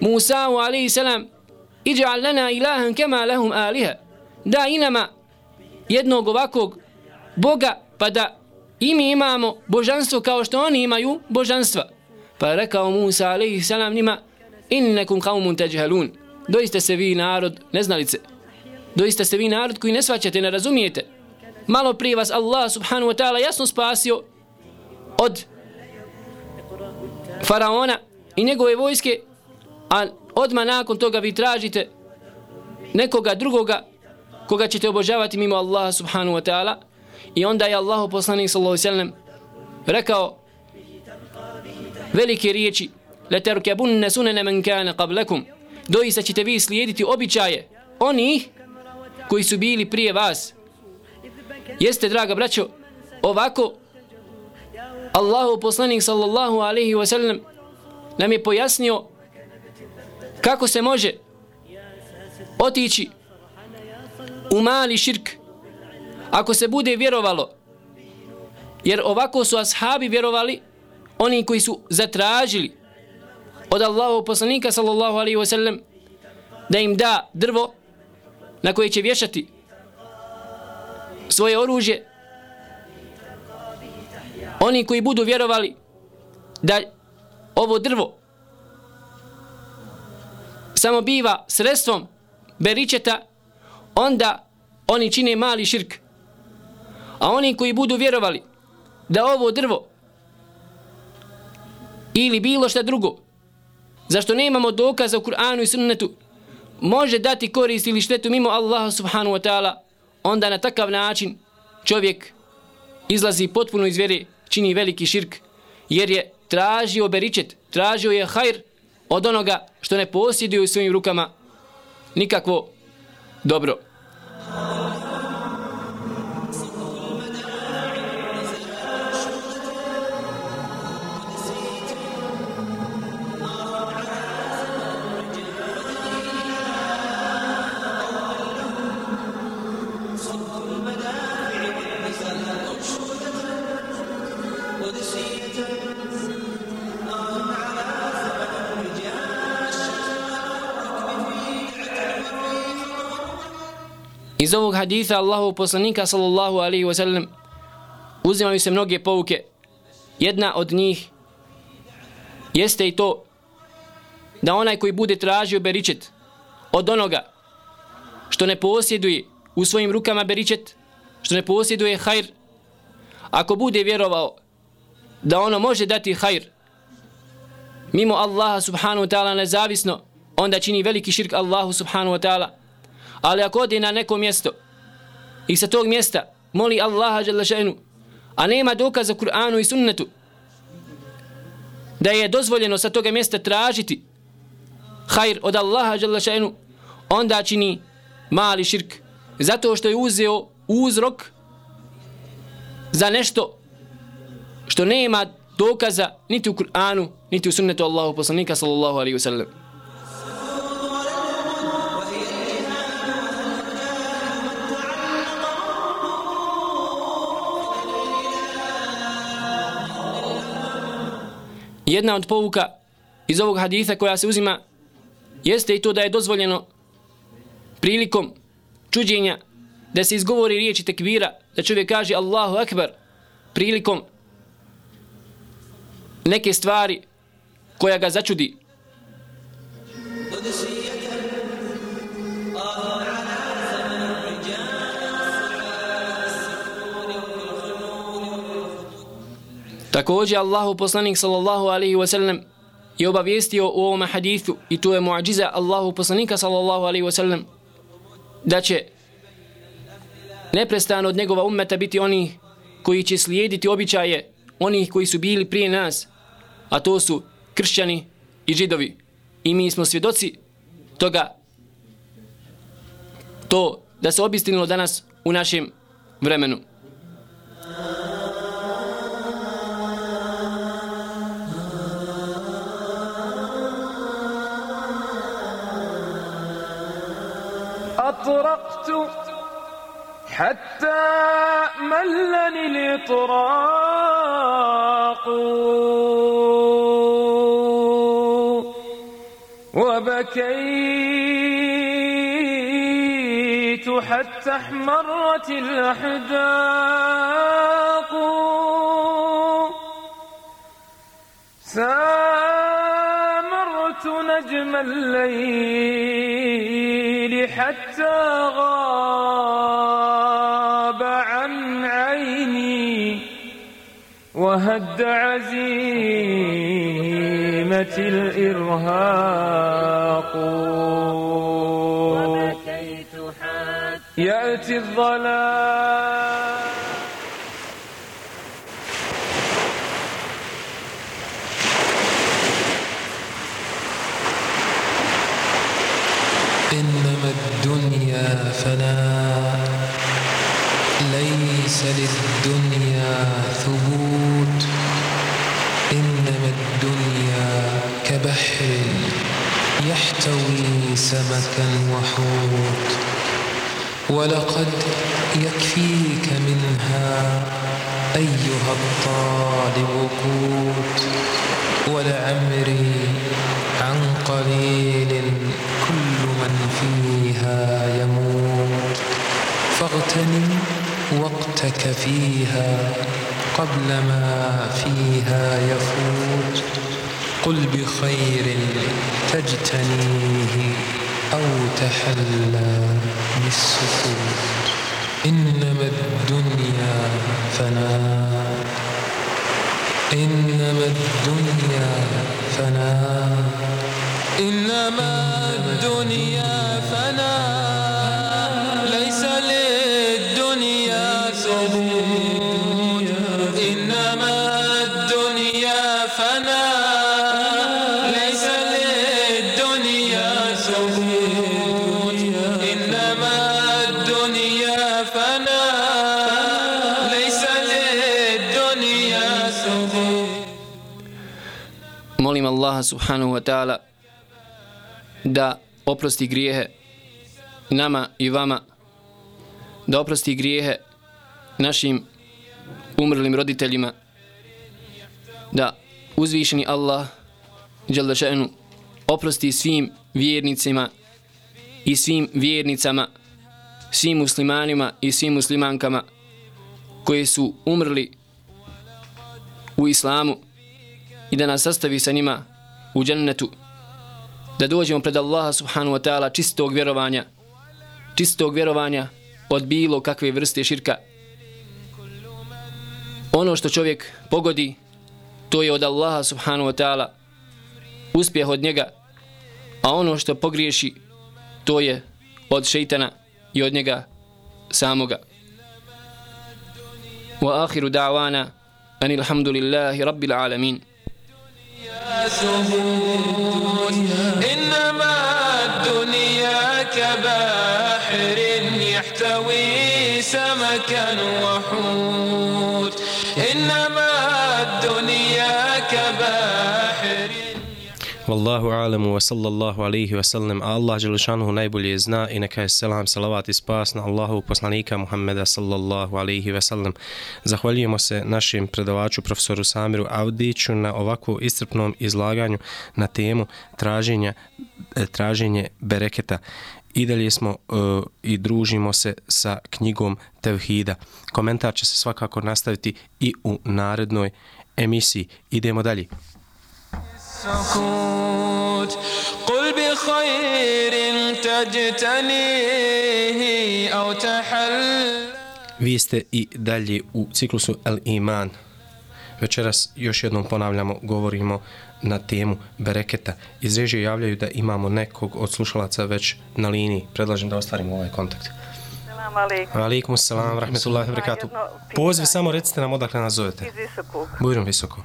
Musa alaihi salam iđa'al lana ilahan kema lahum aliha da inama jednog ovakvog Boga pa da i mi imamo božanstvo kao što oni imaju božanstva. Pa rekao Musa alaihi salam njima innekum kaumun teđhalun doista se vi narod neznalice. Doista se vi narod koji ne svaćate ne razumijete. Malo prije vas Allah subhanahu wa ta'ala jasno spasio od faraona i njegove vojske, a odma nakon toga vi tražite nekoga drugoga koga ćete obožavati mimo Allaha subhanahu wa ta'ala? I onda je Allah poslanik sallallahu sallam rekao velike riječi la terkebunne sunene men kane qablakum. Doista ćete vi slijediti običaje oni koji su bili prije vas. Jeste draga braćo ovako Allahu poslanik sallallahu alaihi wa sallam nam je pojasnio kako se može otići u mali širk ako se bude vjerovalo jer ovako su ashabi vjerovali oni koji su zatražili od Allahu poslanika sallallahu alaihi wasallam da im da drvo na koje će vješati svoje oružje oni koji budu vjerovali da ovo drvo samo biva sredstvom beričeta, onda oni čine mali širk. A oni koji budu vjerovali da ovo drvo ili bilo šta drugo, zašto nemamo dokaza u Kur'anu i sunnetu, može dati korist ili štetu mimo Allaha subhanahu wa ta'ala, onda na takav način čovjek izlazi potpuno iz vjere, čini veliki širk, jer je tražio beričet, tražio je hajr od onoga što ne posjeduje u svojim rukama nikakvo dobro. Oh, Iz ovog haditha Allahu poslanika sallallahu alaihi wasallam uzimaju se mnoge pouke. Jedna od njih jeste i to da onaj koji bude tražio beričet od onoga što ne posjeduje u svojim rukama beričet, što ne posjeduje hajr, ako bude vjerovao da ono može dati hajr mimo Allaha subhanahu wa ta'ala nezavisno, onda čini veliki širk Allahu subhanahu wa ta'ala Ali ako odi na neko mjesto i sa tog mjesta moli Allaha Đalešenu, a nema dokaza Kur'anu i sunnetu, da je dozvoljeno sa toga mjesta tražiti hajr od Allaha Đalešenu, onda čini mali širk. Zato što je uzeo uzrok za nešto što nema dokaza niti u Kur'anu, niti u sunnetu Allahu poslanika sallallahu alaihi wa Jedna od povuka iz ovog haditha koja se uzima jeste i to da je dozvoljeno prilikom čuđenja da se izgovori riječi tekvira, da čovjek kaže Allahu Akbar prilikom neke stvari koja ga začudi. Također Allahu poslanik sallallahu alaihi wasallam je obavijestio u ovom hadithu i to je muadžiza Allahu poslanika sallallahu alaihi wa sallam da će neprestano od njegova ummeta biti oni koji će slijediti običaje onih koji su bili prije nas, a to su kršćani i židovi. I mi smo svjedoci toga to da se obistinilo danas u našem vremenu. أطرقت حتى ملني الإطراق. وبكيت حتى احمرت الأحداق. نجم الليل حتى غاب عن عيني وهد عزيمة الإرهاق. يأتي الظلام. إنما الدنيا فناء ليس للدنيا ثبوت إنما الدنيا كبحر يحتوي سمكا وحوت ولقد يكفيك منها أيها الطالب قوت ولعمري عن قليل كل من فيها يموت. فاغتنم وقتك فيها قبل ما فيها يفوت. قل بخير تجتنيه أو تحلى بالسكوت. إنما الدنيا فناء. إنما الدنيا فناء. إنما الدنيا فناء. Allaha subhanahu wa ta'ala da oprosti grijehe nama i vama, da oprosti grijehe našim umrlim roditeljima, da uzvišeni Allah Đaldašenu oprosti svim vjernicima i svim vjernicama, svim muslimanima i svim muslimankama koji su umrli u islamu i da nas sastavi sa njima u džennetu da dođemo pred Allaha subhanahu wa ta'ala čistog vjerovanja čistog vjerovanja od bilo kakve vrste širka. Ono što čovjek pogodi to je od Allaha subhanahu wa ta'ala uspjeh od njega a ono što pogriješi to je od šeitana i od njega samoga. Wa akhiru da'wana anilhamdulillahi rabbil alamin. ثبوت إنما الدنيا كباحر يحتوي سمكا وحوت. Wallahu alemu wa sallallahu alaihi wa sallam, a Allah Đelešanuhu najbolje zna i neka je selam, salavat i spas na Allahu poslanika Muhammeda sallallahu alaihi wa sallam. Zahvaljujemo se našem predavaču profesoru Samiru Avdiću na ovako istrpnom izlaganju na temu traženja, e, traženje bereketa. I dalje smo uh, i družimo se sa knjigom Tevhida. Komentar će se svakako nastaviti i u narednoj emisiji. Idemo dalje. السكوت قل بخير تجتنيه أو تحل Vi ste i dalje u ciklusu El Iman. Večeras još jednom ponavljamo, govorimo na temu bereketa. Iz režije javljaju da imamo nekog od slušalaca već na liniji. Predlažem da ostvarimo ovaj kontakt. Selam alaikum. Alaikum salam, rahmetullahi wabarakatuh. Jedno pitanje. Poziv samo recite nam odakle nas zovete. Iz visokog. Bujrom visoko.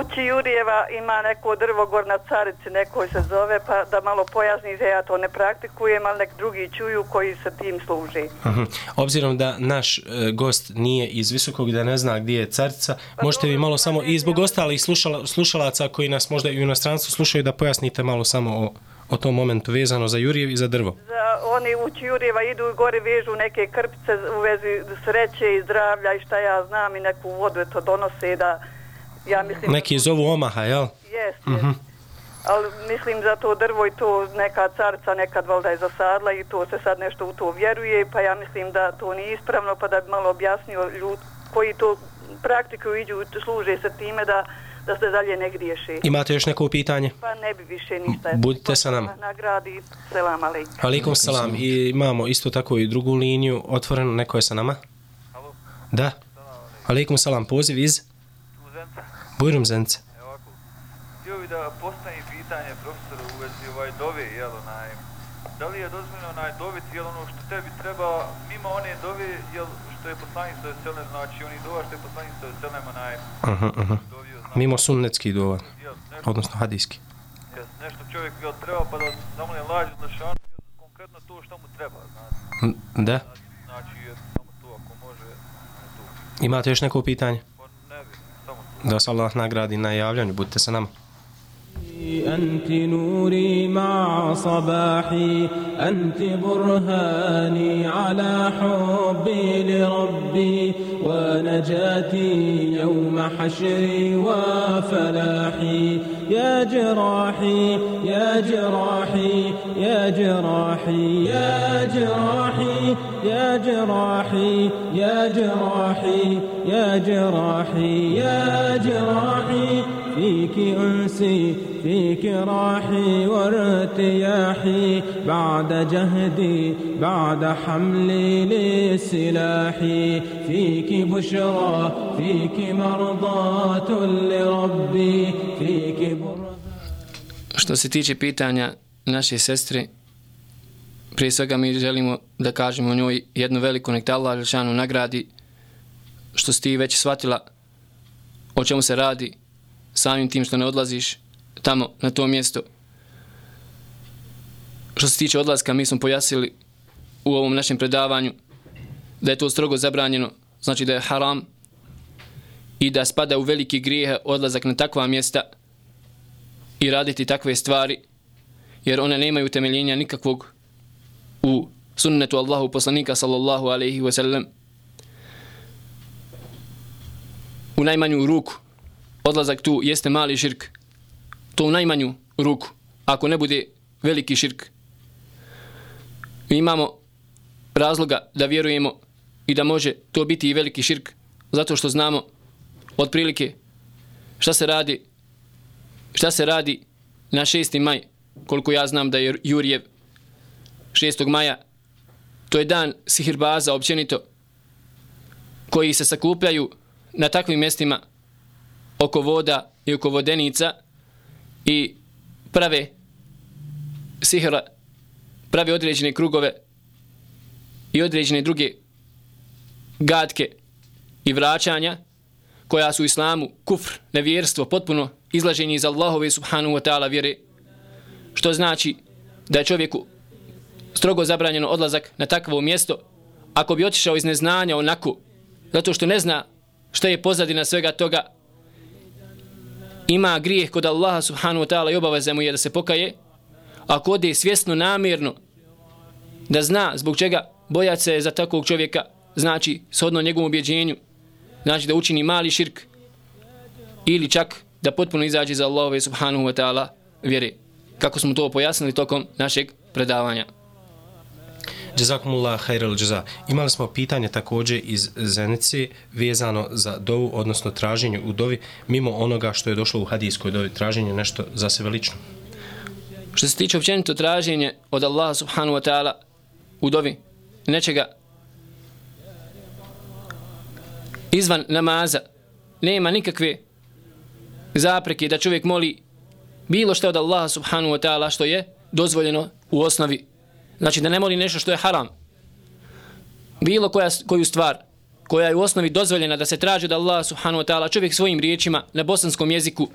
Ući Jurijeva ima neko drvo gor na carici, nekoj se zove, pa da malo pojasnite, ja to ne praktikujem, ali nek drugi čuju koji se tim služi. Mhm. Obzirom da naš e, gost nije iz Visokog i da ne zna gdje je carica, možete vi malo samo i zbog ostalih slušala, slušalaca koji nas možda i u inostranstvu slušaju da pojasnite malo samo o, o tom momentu vezano za Jurijev i za drvo. Za, oni ući Jurijeva idu i gore vežu neke krpice u vezi sreće i zdravlja i šta ja znam i neku vodu to donose da, ja mislim... Neki da zovu Omaha, jel? Jest, jest. Ali mislim za to drvo i to neka carca nekad valjda je zasadla i to se sad nešto u to vjeruje, pa ja mislim da to nije ispravno, pa da bi malo objasnio ljud koji to praktikuju, iđu, služe se time da da se dalje ne griješe. Imate još neko pitanje? Pa ne bi više ništa. Budite sa nama. Nagradi, selam alaikum. Alikum salam. I imamo isto tako i drugu liniju otvorenu. Neko je sa nama? Da. Alikum salam. Poziv iz? Bujrum Zence. Evo ovako, htio bi da postavim pitanje profesoru u vezi ovaj dove, jel, onaj, da li je dozvoljeno onaj dovit, jel, ono što tebi treba, mimo one dove, jel, što je poslanik sa veselem, znači oni dova što je poslanik sa veselem, onaj, Aha, aha. dovio, znači, Mimo sunnetski dova, jel, nešto, odnosno hadijski. jes, nešto čovjek, jel, treba, pa da zamolim lađu za šanu, jel, konkretno to što mu treba, znači, Da. znači, jel, samo to, ako može, to, Imate još neko pitanje? Da vas Allah nagradi na javljanju. Budite sa nama. أنت نوري مع صباحي أنت برهاني على حبي لربي ونجاتي يوم حشري وفلاحي يا جراحي يا جراحي يا جراحي يا جراحي يا جراحي يا جراحي يا جراحي يا جراحي فيك أنسي فيك راحي وارتياحي بعد جهدي بعد حملي للسلاح فيك بشرى فيك مرضاة لربي. فيك Što se tiče pitanja naše sestre, prije svega mi želimo da kažemo njoj jednu veliku nek te Allah Želšanu nagradi što si ti već shvatila o čemu se radi samim tim što ne odlaziš tamo na to mjesto. Što se tiče odlaska, mi smo pojasnili u ovom našem predavanju da je to strogo zabranjeno, znači da je haram i da spada u veliki grijehe odlazak na takva mjesta i raditi takve stvari, jer one nemaju temeljenja nikakvog u sunnetu Allahu poslanika sallallahu alaihi wa sallam. U najmanju ruku odlazak tu jeste mali širk. To u najmanju ruku, ako ne bude veliki širk. Mi imamo razloga da vjerujemo i da može to biti i veliki širk, zato što znamo otprilike šta se radi šta se radi na 6. maj, koliko ja znam da je Jurijev 6. maja, to je dan sihirbaza općenito, koji se sakupljaju na takvim mjestima oko voda i oko vodenica i prave sihra, prave određene krugove i određene druge gadke i vraćanja koja su u islamu kufr, nevjerstvo, potpuno izlaženje iz Allahove subhanahu wa ta'ala vjere, što znači da je čovjeku strogo zabranjeno odlazak na takvo mjesto ako bi otišao iz neznanja onako, zato što ne zna šta je pozadina svega toga, ima grijeh kod Allaha subhanahu wa ta'ala i obaveza mu je da se pokaje, ako ode svjesno, namjerno, da zna zbog čega bojat se za takvog čovjeka, znači shodno njegovom objeđenju, znači da učini mali širk ili čak da potpuno izađe za Allahove subhanahu wa ta'ala vjere. Kako smo to pojasnili tokom našeg predavanja. Jazakumullah khairal jaza. Imali smo pitanje također iz Zenice vezano za dovu, odnosno traženje u dovi, mimo onoga što je došlo u hadijskoj dovi, traženje nešto za sebe lično. Što se tiče općenito traženje od Allaha subhanahu wa ta'ala u dovi, nečega izvan namaza, nema nikakve zapreke da čovjek moli bilo što od Allaha subhanahu wa ta'ala što je dozvoljeno u osnovi. Znači da ne moli nešto što je haram. Bilo koja, koju stvar koja je u osnovi dozvoljena da se traži od Allaha subhanahu wa ta'ala čovjek svojim riječima na bosanskom jeziku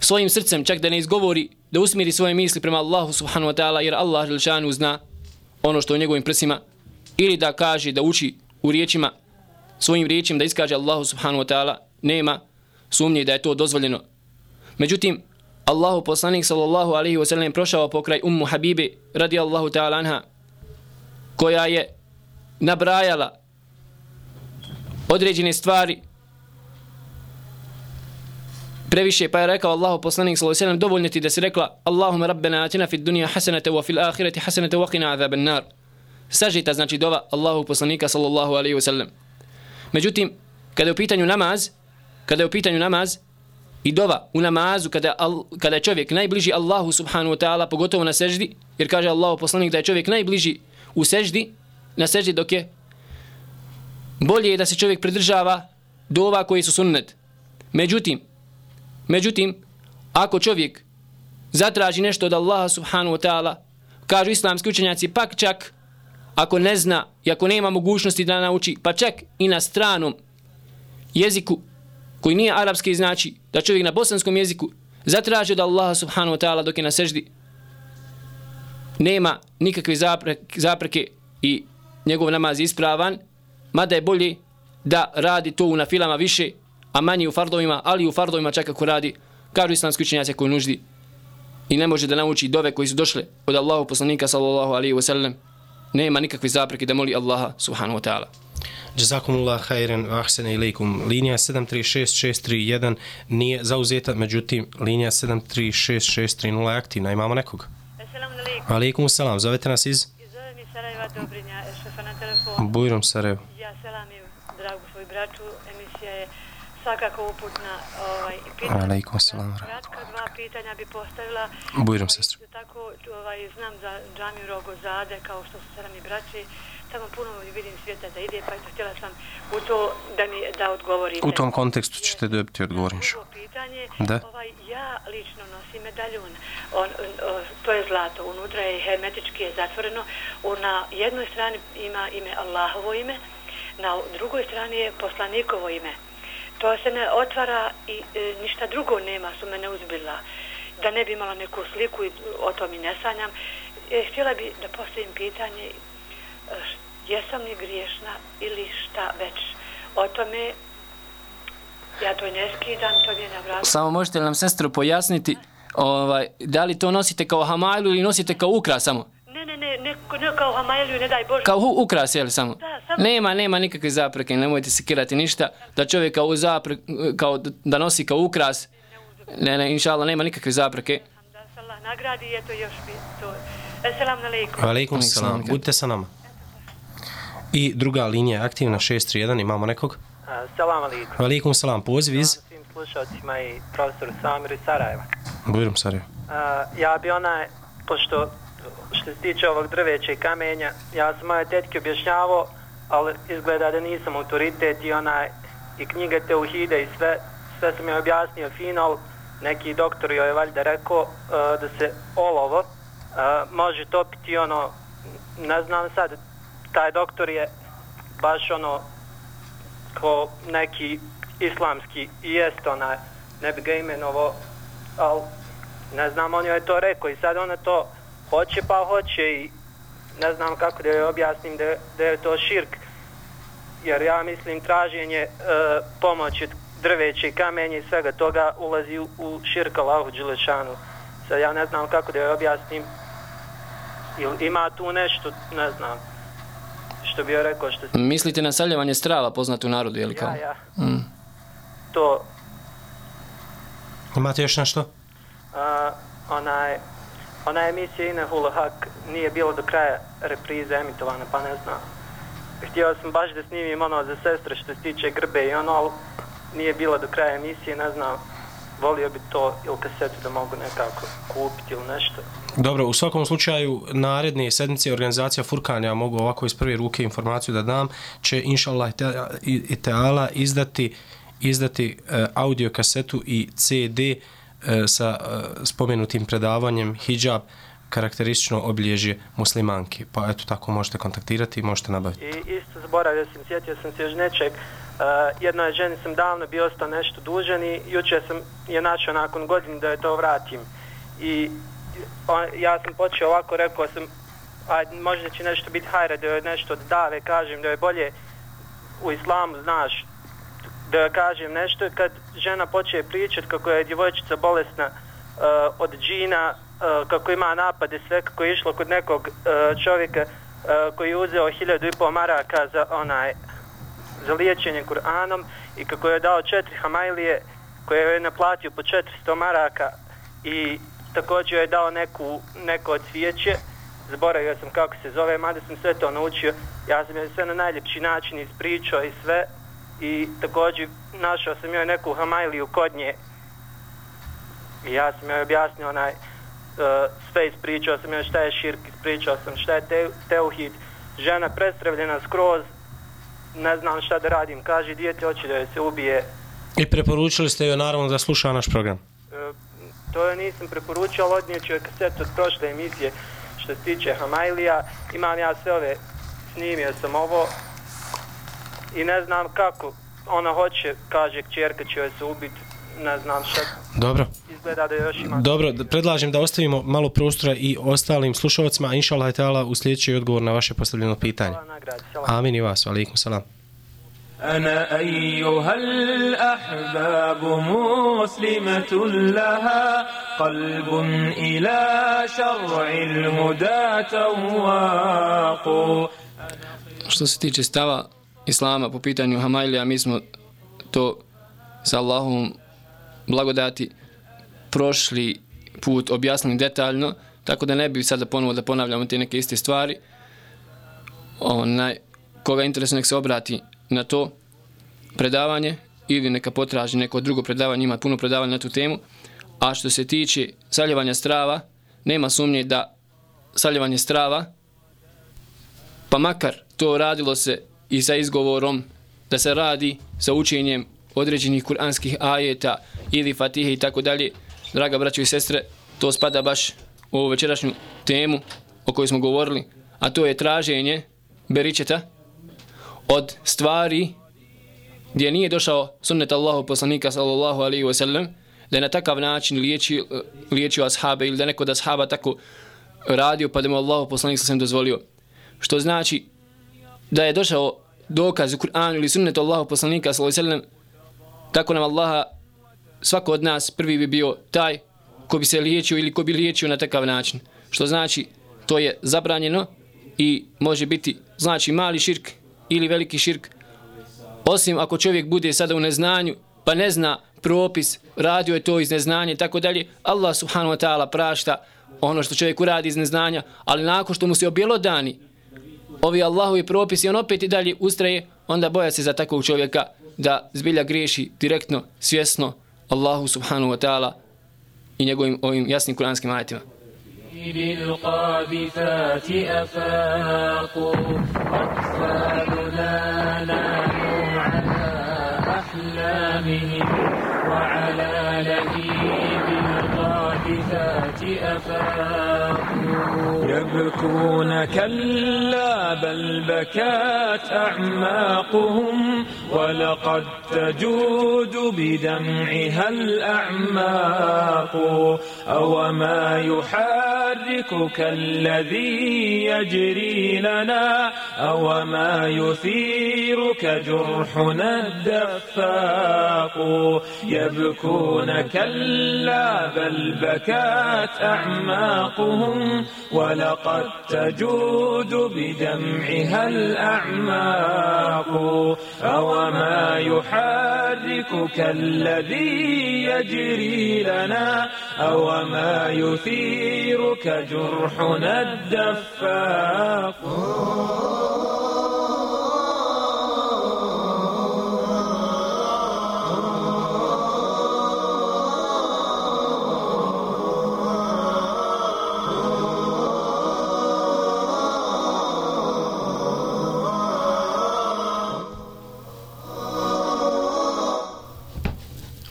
svojim srcem čak da ne izgovori da usmiri svoje misli prema Allahu subhanahu wa ta'ala jer Allah želšanu zna ono što u njegovim prsima ili da kaže da uči u riječima svojim riječima da iskaže Allahu subhanahu wa ta'ala nema sumnje da je to dozvoljeno. Međutim, Allahu poslanik sallallahu alaihi wa sallam prošao pokraj ummu Habibi radi Allahu ta'ala anha koja je nabrajala određene stvari. Previše pa je rekao Allahu poslanik sallallahu alejhi ve sellem dovoljno ti da se rekla Allahumma rabbena atina fid dunya hasanatan wa fil akhirati hasanatan wa qina azaban nar. Sažita znači dova Allahu poslanika sallallahu alejhi ve sellem međutim kada je u pitanju namaz kada je u pitanju namaz i dova u namazu kada, al, kada je čovjek najbliži Allahu subhanahu wa ta'ala pogotovo na seždi jer kaže Allahu poslanik da je čovjek najbliži u seždi na seždi dok je bolje je da se čovjek pridržava dova koji su sunnet. Međutim Međutim, ako čovjek zatraži nešto od Allaha subhanahu wa ta'ala, kažu islamski učenjaci, pak čak ako ne zna i ako nema mogućnosti da nauči, pa čak i na stranom jeziku koji nije arapski znači, da čovjek na bosanskom jeziku zatraži od Allaha subhanahu wa ta'ala dok je na seždi, nema nikakve zapreke, i njegov namaz je ispravan, mada je bolje da radi to u nafilama više, a manje u fardovima, ali u fardovima čak ako radi, kažu islamski učenjaci koji nuždi i ne može da nauči dove koji su došle od Allahu poslanika sallallahu alaihi wa sallam, nema nikakve zapreke da moli Allaha subhanahu wa ta'ala. Jazakumullah khairan wa ahsana ilaykum. Linija 736631 nije zauzeta, međutim linija 736630 je aktivna. Imamo nekog? Assalamu alaikum. Alaikum salam. Zovete nas iz? Zove mi Sarajeva Dobrinja, šefa na telefonu. Bujrom Sarajevo. Ja selam dragu svoj braću, emisija je svakako uputna ovaj, pitanja. Alaikum salam. Kratka dva pitanja bi postavila. Bujrom sestra. Tako ovaj, znam za džamiju Rogozade, kao što su sada mi braći. Tamo puno vidim svijeta da ide, pa eto, htjela sam u to da mi da odgovorite. U tom kontekstu ćete dobiti odgovor. Drugo pitanje, Da. ovaj, ja lično nosim medaljun, on, on, to je zlato, unutra je hermetički je zatvoreno, on, na jednoj strani ima ime Allahovo ime, na drugoj strani je poslanikovo ime. To se ne otvara i e, ništa drugo nema, su mene uzbila. Da ne bi imala neku sliku i o tom i ne sanjam. E, htjela bi da postavim pitanje, jesam li griješna ili šta već. O tome ja to ne skidam, to mi je na vratu. Samo možete li nam sestru pojasniti ovaj, da li to nosite kao hamajlu ili nosite kao ukras samo? Ne, ne, ne, ne, ne kao Hamajeliju, ne daj Bože. Kao hu, ukras, je li samo? Da, samo- Nema, nema nikakve zapreke, nemojte se kirati ništa, da čovjek kao, zapre, kao da nosi kao ukras, ne, ne, inša Allah, nema nikakve zapreke. Da se Allah nagradi i eto još bi to. Assalamu alaikum. Alaikum salam. Budite sa nama. I druga linija je aktivna 631. Imamo nekog? Salam alaikum. Alaikum salam. Poziv iz? Svim slušalcima i profesoru Samiru iz Sarajeva. Bujrom Sarajevo. Ja bi onaj, pošto što se tiče ovog drveća i kamenja, ja sam moje tetke objašnjavao, ali izgleda da nisam autoritet i onaj, i knjige Teuhide i sve, sve sam je objasnio fino, ali neki doktor joj je valjda rekao uh, da se olovo uh, može topiti ono, ne znam sad, taj doktor je baš ono ko neki islamski i jest onaj, ne bi ga imenovo, ali ne znam, on joj je to rekao i sad ona to hoće pa hoće i ne znam kako da joj objasnim da, da je to širk. Jer ja mislim traženje e, pomoći od drveće i kamenje i svega toga ulazi u, u širk Allahu Đelešanu. Sad ja ne znam kako da joj objasnim ili ima tu nešto, ne znam, što bi joj rekao što. Mislite na saljevanje strava poznato u narodu, je li kao? Ja, ja, Mm. to Imate još nešto? a, onaj, ona emisija Ine Hula Hak nije bilo do kraja reprize emitovana, pa ne znam. Htio sam baš da snimim ono za sestre što se tiče grbe i ono, ali nije bilo do kraja emisije, ne znam. Volio bi to ili kasetu da mogu nekako kupiti ili nešto. Dobro, u svakom slučaju naredne sedmice organizacija Furkan, ja mogu ovako iz prve ruke informaciju da dam, će inša Allah i te- i- i teala izdati izdati e, audio kasetu i CD e, sa e, spomenutim predavanjem hijab karakteristično obilježje muslimanki. Pa eto tako možete kontaktirati i možete nabaviti. I isto zaboravio sam, sjetio sam se još nečeg. Uh, jednoj ženi sam davno bio ostao nešto dužan i juče sam je našao nakon godini da je to vratim. I on, ja sam počeo ovako, rekao sam, a možda će nešto biti hajra, da je nešto od dave, kažem, da je bolje u islamu, znaš, da kažem nešto, kad žena počne pričati kako je djevojčica bolesna uh, od džina, uh, kako ima napade, sve kako je išlo kod nekog uh, čovjeka uh, koji je uzeo hiljadu i pol maraka za onaj za liječenje Kur'anom i kako je dao četiri hamajlije koje je naplatio po 400 maraka i također je dao neku, neko cvijeće zaboravio sam kako se zove, mada sam sve to naučio. Ja sam je sve na najljepši način ispričao i sve. I također našao sam joj neku hamajliju kod nje. I ja sam joj objasnio onaj uh, sve ispričao sam joj šta je širk ispričao sam šta je te, teuhid. Žena predstavljena skroz ne znam šta da radim. Kaže dijete hoće da se ubije. I preporučili ste joj naravno da sluša naš program. uh, to je nisam preporučio ali odnio ću joj kasetu od prošle emisije što se tiče hamajlija imam ja sve ove snimio sam ovo i ne znam kako ona hoće, kaže kćerka će joj se ubiti, ne znam šta Dobro. izgleda da još ima. Dobro, da- predlažem da ostavimo malo prostora i ostalim slušalcima, a inša Allah ta'ala u sljedeći odgovor na vaše postavljeno pitanje. Hvala nagradi, selam. Amin i vas, alaikum salam. أنا أيها الأحباب مسلمة لها قلب إلى شرع الهدى تواق Što se tiče stava Islama po pitanju Hamajlija, mi smo to sa Allahom blagodati prošli put objasnili detaljno, tako da ne bi sada ponovo da ponavljamo te neke iste stvari. Onaj, koga interesuje nek se obrati na to predavanje ili neka potraži neko drugo predavanje, ima puno predavanja na tu temu. A što se tiče saljevanja strava, nema sumnje da saljevanje strava pa makar to radilo se i sa izgovorom da se radi sa učenjem određenih kuranskih ajeta ili fatihe i tako dalje, draga braćo i sestre, to spada baš u ovu večerašnju temu o kojoj smo govorili, a to je traženje beričeta od stvari gdje nije došao sunnet Allahu poslanika sallallahu alaihi wa sallam, da je na takav način liječi, liječio ashabe ili da neko da ashaba tako radio pa da mu Allahu poslanik sallam dozvolio. Što znači da je došao dokaz u Kur'anu ili sunnetu Allahu poslanika sallallahu alejhi ve sellem tako nam Allaha svako od nas prvi bi bio taj ko bi se liječio ili ko bi liječio na takav način. Što znači to je zabranjeno i može biti znači mali širk ili veliki širk osim ako čovjek bude sada u neznanju pa ne zna propis, radio je to iz neznanja i tako dalje, Allah subhanahu wa ta'ala prašta ono što čovjek uradi iz neznanja, ali nakon što mu se objelodani ovi Allahovi propisi, on opet i dalje ustraje, onda boja se za takvog čovjeka da zbilja griješi direktno, svjesno Allahu subhanahu wa ta'ala i njegovim ovim jasnim kuranskim ajetima. أفاق وعلى لهيب القاذفات أفاقوا يبكون كلا بل بكات أعماقهم. ولقد تجود بدمعها الأعماق. أو ما يحركك الذي يجري لنا؟ أو ما يثيرك جرحنا الدفاق. يبكون كلا بل بكات أعماقهم. ولقد تجود بدمعها الأعماق أو ما يحركك الذي يجري لنا أو ما يثيرك جرحنا الدفاق.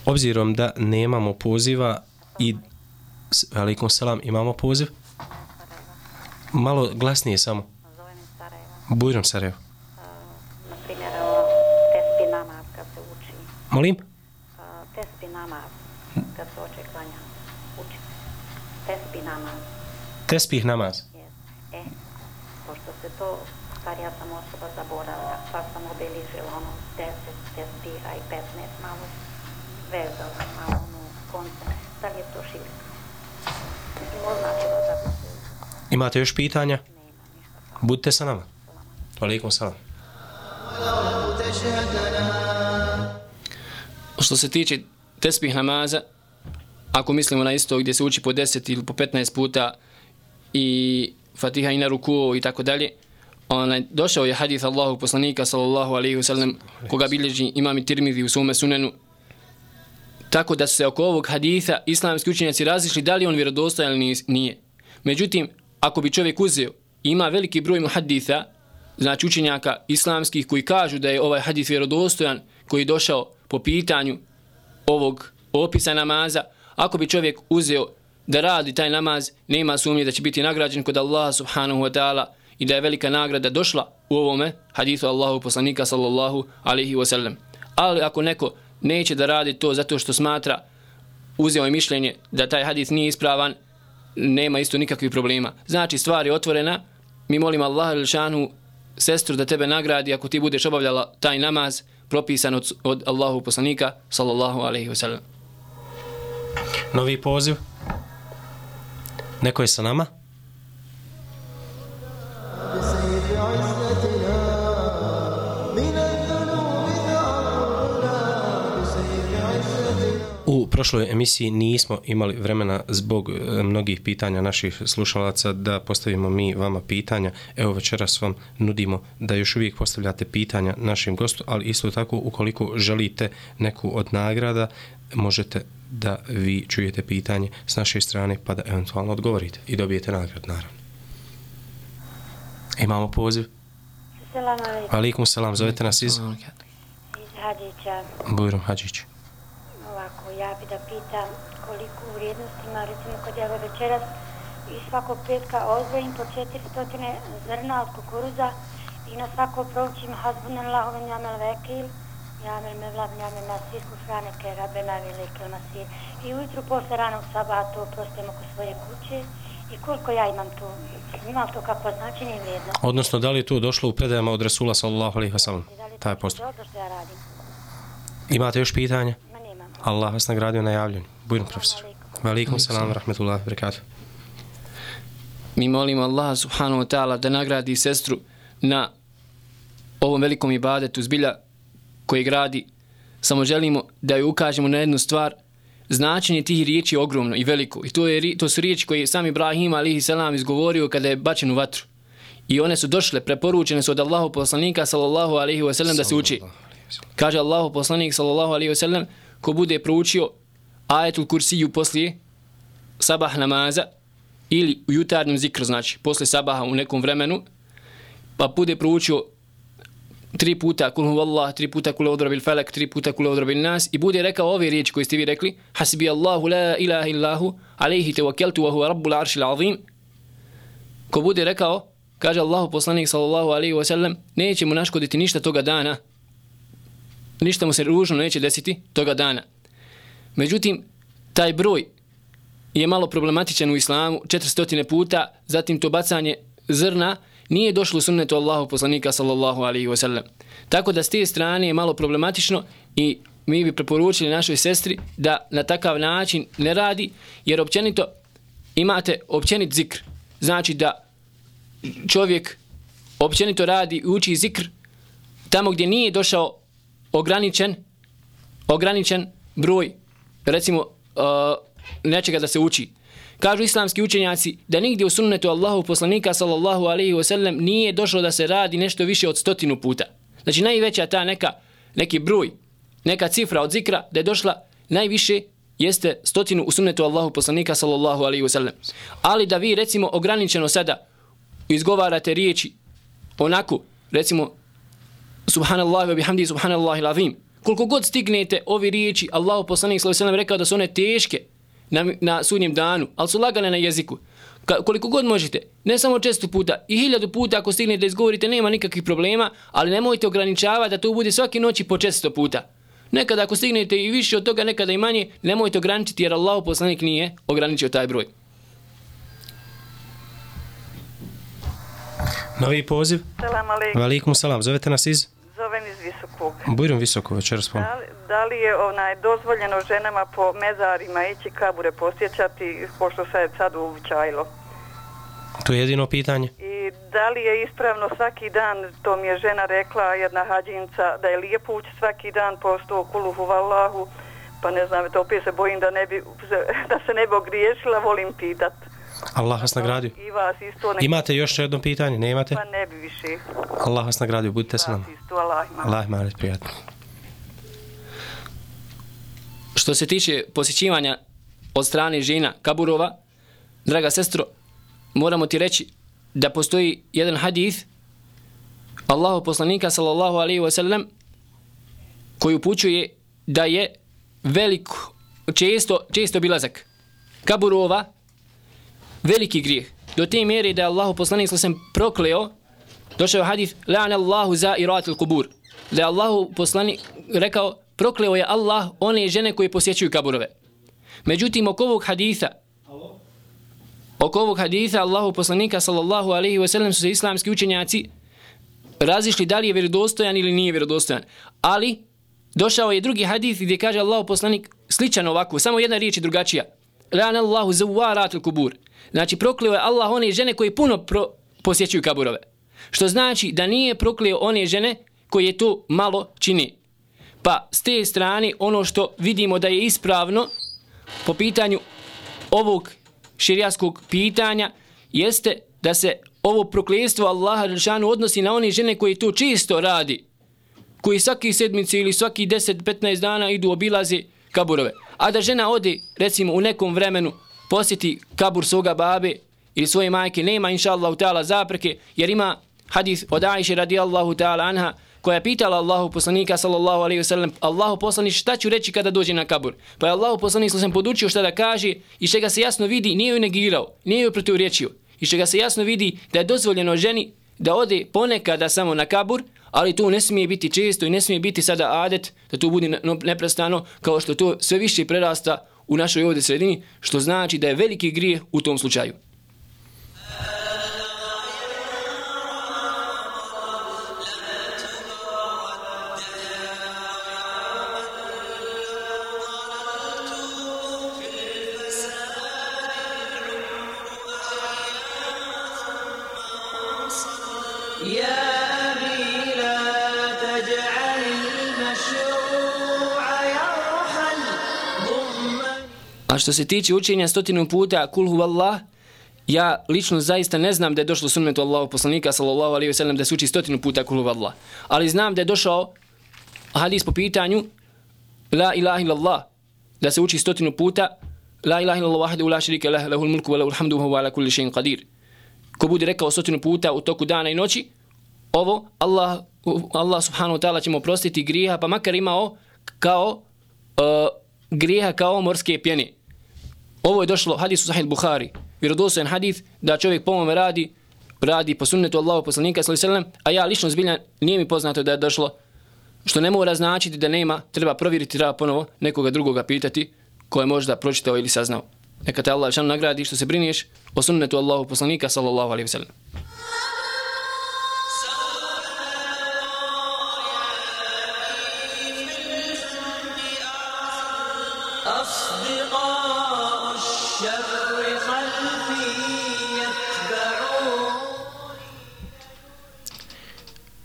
Obzirom da nemamo poziva i s- selam imamo poziv malo glasnije samo Bujrom Sarajevo primjer, tespi namaz kad se uči. molim Tespi namaz kad se oče klanja. Uči. Tespi namaz. tespih namaz Yes. E, pošto se to starija sam osoba zaboravila pa sam obeližila ono 10 tespiha i 15 malo vezala, malo ono konce. Da li je to širk? Mislim, označila da bi se imate još pitanja budite sa nama alaikum selam Što se tiče tespih namaza, ako mislimo na isto gdje se uči po 10 ili po 15 puta i Fatiha i na ruku i tako dalje, onaj, došao je hadith Allahu poslanika sallallahu alaihi wasallam koga bilježi imam i Tirmidhi u svome sunenu tako da su se oko ovog haditha islamski učenjaci razišli da li on vjerodostojan ili nije. Međutim, ako bi čovjek uzeo ima veliki broj muhaditha, znači učenjaka islamskih koji kažu da je ovaj hadith vjerodostojan koji je došao po pitanju ovog opisa namaza, ako bi čovjek uzeo da radi taj namaz, nema sumnje da će biti nagrađen kod Allaha subhanahu wa ta'ala i da je velika nagrada došla u ovome hadithu Allahu poslanika sallallahu alaihi wa sallam. Ali ako neko neće da radi to zato što smatra, uzeo je mišljenje da taj hadis nije ispravan, nema isto nikakvih problema. Znači stvar je otvorena, mi molimo Allaha ilšanu sestru da tebe nagradi ako ti budeš obavljala taj namaz propisan od, od Allahu poslanika sallallahu alaihi wa sallam. novi poziv neko je sa nama U prošloj emisiji nismo imali vremena zbog e, mnogih pitanja naših slušalaca da postavimo mi vama pitanja. Evo večeras vam nudimo da još uvijek postavljate pitanja našim gostu, ali isto tako ukoliko želite neku od nagrada, možete da vi čujete pitanje s naše strane pa da eventualno odgovorite i dobijete nagradu naravno. Imamo poziv. Selam alaikum. Alikum selam, zovete nas iz Iz Hadžića. Bujrom Hadžić. Ja bi da pitam koliko u vrijednostima, recimo kad ja večeras i svakog petka odvojim po 400 zrna od kukuruza i na svako proučim hasbunan lahoven jamel vekil, jamel mevlad, jamel masir, kufrane ke rabena velikel masir. I ujutru posle ranog sabata to prostim oko svoje kuće i koliko ja imam to, imam to kako značenje i vrijednost. Odnosno, da li je to došlo u predajama od Rasula sallallahu alaihi li je Taj to postupak. dobro što ja radim? Imate još pitanja? Allah vas nagradio na javljanju. Bujno profesor. Velikum salam, rahmetullahi, barakatuh. Mi molimo Allaha subhanahu wa ta'ala da nagradi sestru na ovom velikom ibadetu zbilja koji gradi. Samo želimo da ju ukažemo na jednu stvar. Značenje tih riječi je ogromno i veliko. I to, je, to su riječi koje je sam Ibrahim alihi salam izgovorio kada je bačen u vatru. I one su došle, preporučene su od Allahu poslanika sallallahu alaihi wa sallam da se uči. Kaže Allahu poslanik sallallahu alaihi wa sallam ko bude proučio ajetul kursiju poslije sabah namaza ili u jutarnjem zikru, znači posle sabaha u nekom vremenu, pa bude proučio tri puta kul huvallah, tri puta kul udra bil tri puta kul udra nas i bude rekao ove riječi koje ste vi rekli, hasbi Allahu la ilaha illahu, alaihi tevakeltu wa huwa rabbul aršil azim. Ko bude rekao, kaže Allahu poslanik sallallahu alaihi wasallam neće mu naškoditi ništa toga dana, ništa mu se ružno neće desiti toga dana. Međutim, taj broj je malo problematičan u islamu, 400 puta, zatim to bacanje zrna nije došlo u sunnetu Allahu poslanika sallallahu alaihi wa sallam. Tako da s te strane je malo problematično i mi bi preporučili našoj sestri da na takav način ne radi, jer općenito imate općenit zikr. Znači da čovjek općenito radi i uči zikr tamo gdje nije došao ograničen ograničen broj recimo uh, nečega da se uči. Kažu islamski učenjaci da nigdje u sunnetu Allahu poslanika sallallahu alaihi wasallam nije došlo da se radi nešto više od stotinu puta. Znači najveća ta neka, neki broj, neka cifra od zikra da je došla najviše jeste stotinu u sunnetu Allahu poslanika sallallahu alaihi wasallam. Ali da vi recimo ograničeno sada izgovarate riječi onako, recimo subhanallahi wa bihamdi subhanallahi lazim, koliko god stignete ovi riječi, Allahu poslanik sallallahu alejhi ve rekao da su one teške na, na sudnjem danu, ali su lagane na jeziku. Ka, koliko god možete, ne samo često puta, i hiljadu puta ako stignete da izgovorite, nema nikakvih problema, ali nemojte ograničavati da to bude svaki noći po često puta. Nekada ako stignete i više od toga, nekada i manje, nemojte ograničiti jer Allah poslanik nije ograničio taj broj. Novi poziv. Selam alejkum. Valikum salam. Zovete nas iz? Zovem iz Visokog. Bujrum visoko večeras pom. Da li, da li je onaj dozvoljeno ženama po mezarima ići kabure posjećati, pošto sad sad uvičajlo? To je jedino pitanje. I da li je ispravno svaki dan, to mi je žena rekla, jedna hađinca, da je lijepo ući svaki dan po sto kuluhu vallahu, pa ne znam, to opet se bojim da, ne bi, da se ne bi ogriješila, volim pitat. Allah vas nagradio. I vas isto. Nek... Imate još jedno pitanje? Nemate? Pa ne bi više. Allah vas nagradio, budite sa nama. Isto, Allah ima. Allah ima prijatno. Što se tiče posjećivanja od strane žena kaburova, draga sestro, moramo ti reći da postoji jedan hadith Allahu poslanika sallallahu alaihi wa sallam koji upućuje da je velik često, često bilazak kaburova veliki grijeh. Do te mjere da je Allahu poslanik sam prokleo došao hadith la'ana Allahu za iratil kubur da je Allahu poslanik rekao prokleo je Allah one žene koje posjećuju kaburove. Međutim, oko ovog haditha oko ovog haditha Allahu poslanika sallallahu alaihi wasallam su se islamski učenjaci razišli da li je vjerodostojan ili nije vjerodostojan. Ali došao je drugi hadith gdje kaže Allahu poslanik sličan ovako, samo jedna riječ je drugačija. La'an Allahu zawaratul kubur. Znači prokleo je Allah one žene koje puno pro, posjećuju kaburove. Što znači da nije prokleo one žene koje to malo čini. Pa s te strane ono što vidimo da je ispravno po pitanju ovog širijaskog pitanja jeste da se ovo prokljestvo Allaha Đelšanu odnosi na one žene koje to čisto radi. Koji svaki sedmice ili svaki 10-15 dana idu obilaze kaburove. A da žena ode recimo u nekom vremenu posjeti kabur svoga babe ili svoje majke, nema inša Allah ta'ala zapreke, jer ima hadith od Aisha radijallahu ta'ala anha, koja je pitala Allahu poslanika sallallahu alaihi wasallam, Allahu poslanik šta ću reći kada dođe na kabur? Pa je Allahu poslanik sam podučio šta da kaže i što ga se jasno vidi, nije ju negirao, nije ju protivriječio. I što ga se jasno vidi da je dozvoljeno ženi da ode ponekada samo na kabur, ali to ne smije biti često i ne smije biti sada adet da to bude neprestano kao što to sve više prerasta u našoj ovdje sredini, što znači da je veliki grijeh u tom slučaju. A što se tiče učenja stotinu puta kulhu Allah, ja lično zaista ne znam da je došlo sunnetu Allahu poslanika sallallahu alejhi ve sellem da se uči stotinu puta kulhu Allah. Ali znam da je došao hadis po pitanju la ilaha illallah da se uči stotinu puta la ilaha illallah wahdahu la sharika lahu lahul mulku wa lahul hamdu wa huwa ala kulli shay'in qadir. Ko bude rekao stotinu puta u toku dana i noći, ovo Allah Allah subhanahu wa ta'ala će mu oprostiti grijeha pa makar imao kao uh, grijeha kao morske pjene. Ovo je došlo hadis u Sahih Buhari. Vjerodostojan hadis da čovjek po mome radi, radi po sunnetu Allahu poslanika sallallahu alejhi ve sellem, a ja lično zbilja nije mi poznato da je došlo što ne mora značiti da nema, treba provjeriti, treba ponovo nekoga drugoga pitati ko je možda pročitao ili saznao. Neka te Allah šan nagradi što se briniješ o sunnetu Allahu poslanika sallallahu alejhi ve sellem.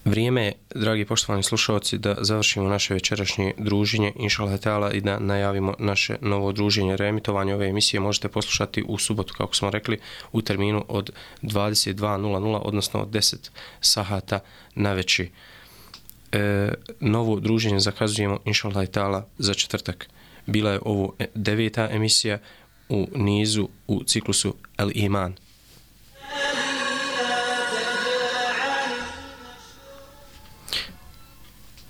Vrijeme je, dragi poštovani slušalci, da završimo naše večerašnje druženje, inšalah ta'ala, i da najavimo naše novo druženje. Reemitovanje ove emisije možete poslušati u subotu, kako smo rekli, u terminu od 22.00, odnosno od 10 sahata na veći. E, novo druženje zakazujemo, inšalah ta'ala, za četvrtak. Bila je ovo deveta emisija u nizu u ciklusu El Iman.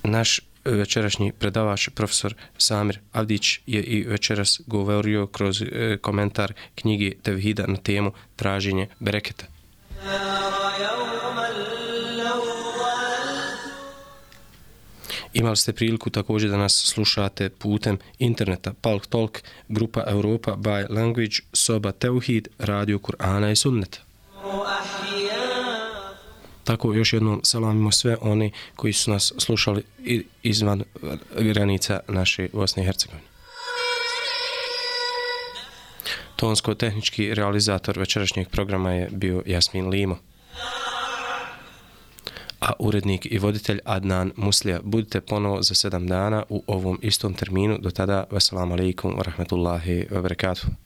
Naš e, večerašnji predavač, profesor Samir Avdić, je i večeras govorio kroz e, komentar knjige Tevhida na temu traženje bereketa. Imali ste priliku također da nas slušate putem interneta Palk Talk, grupa Europa by Language, soba Teuhid, radio Kur'ana i Sunneta. Tako još jednom salamimo sve oni koji su nas slušali izvan granica naše Bosne i Hercegovine. Tonsko-tehnički realizator večerašnjeg programa je bio Jasmin Limo a urednik i voditelj Adnan Muslija. Budite ponovo za sedam dana u ovom istom terminu. Do tada, wassalamu alaikum wa rahmatullahi wa barakatuh.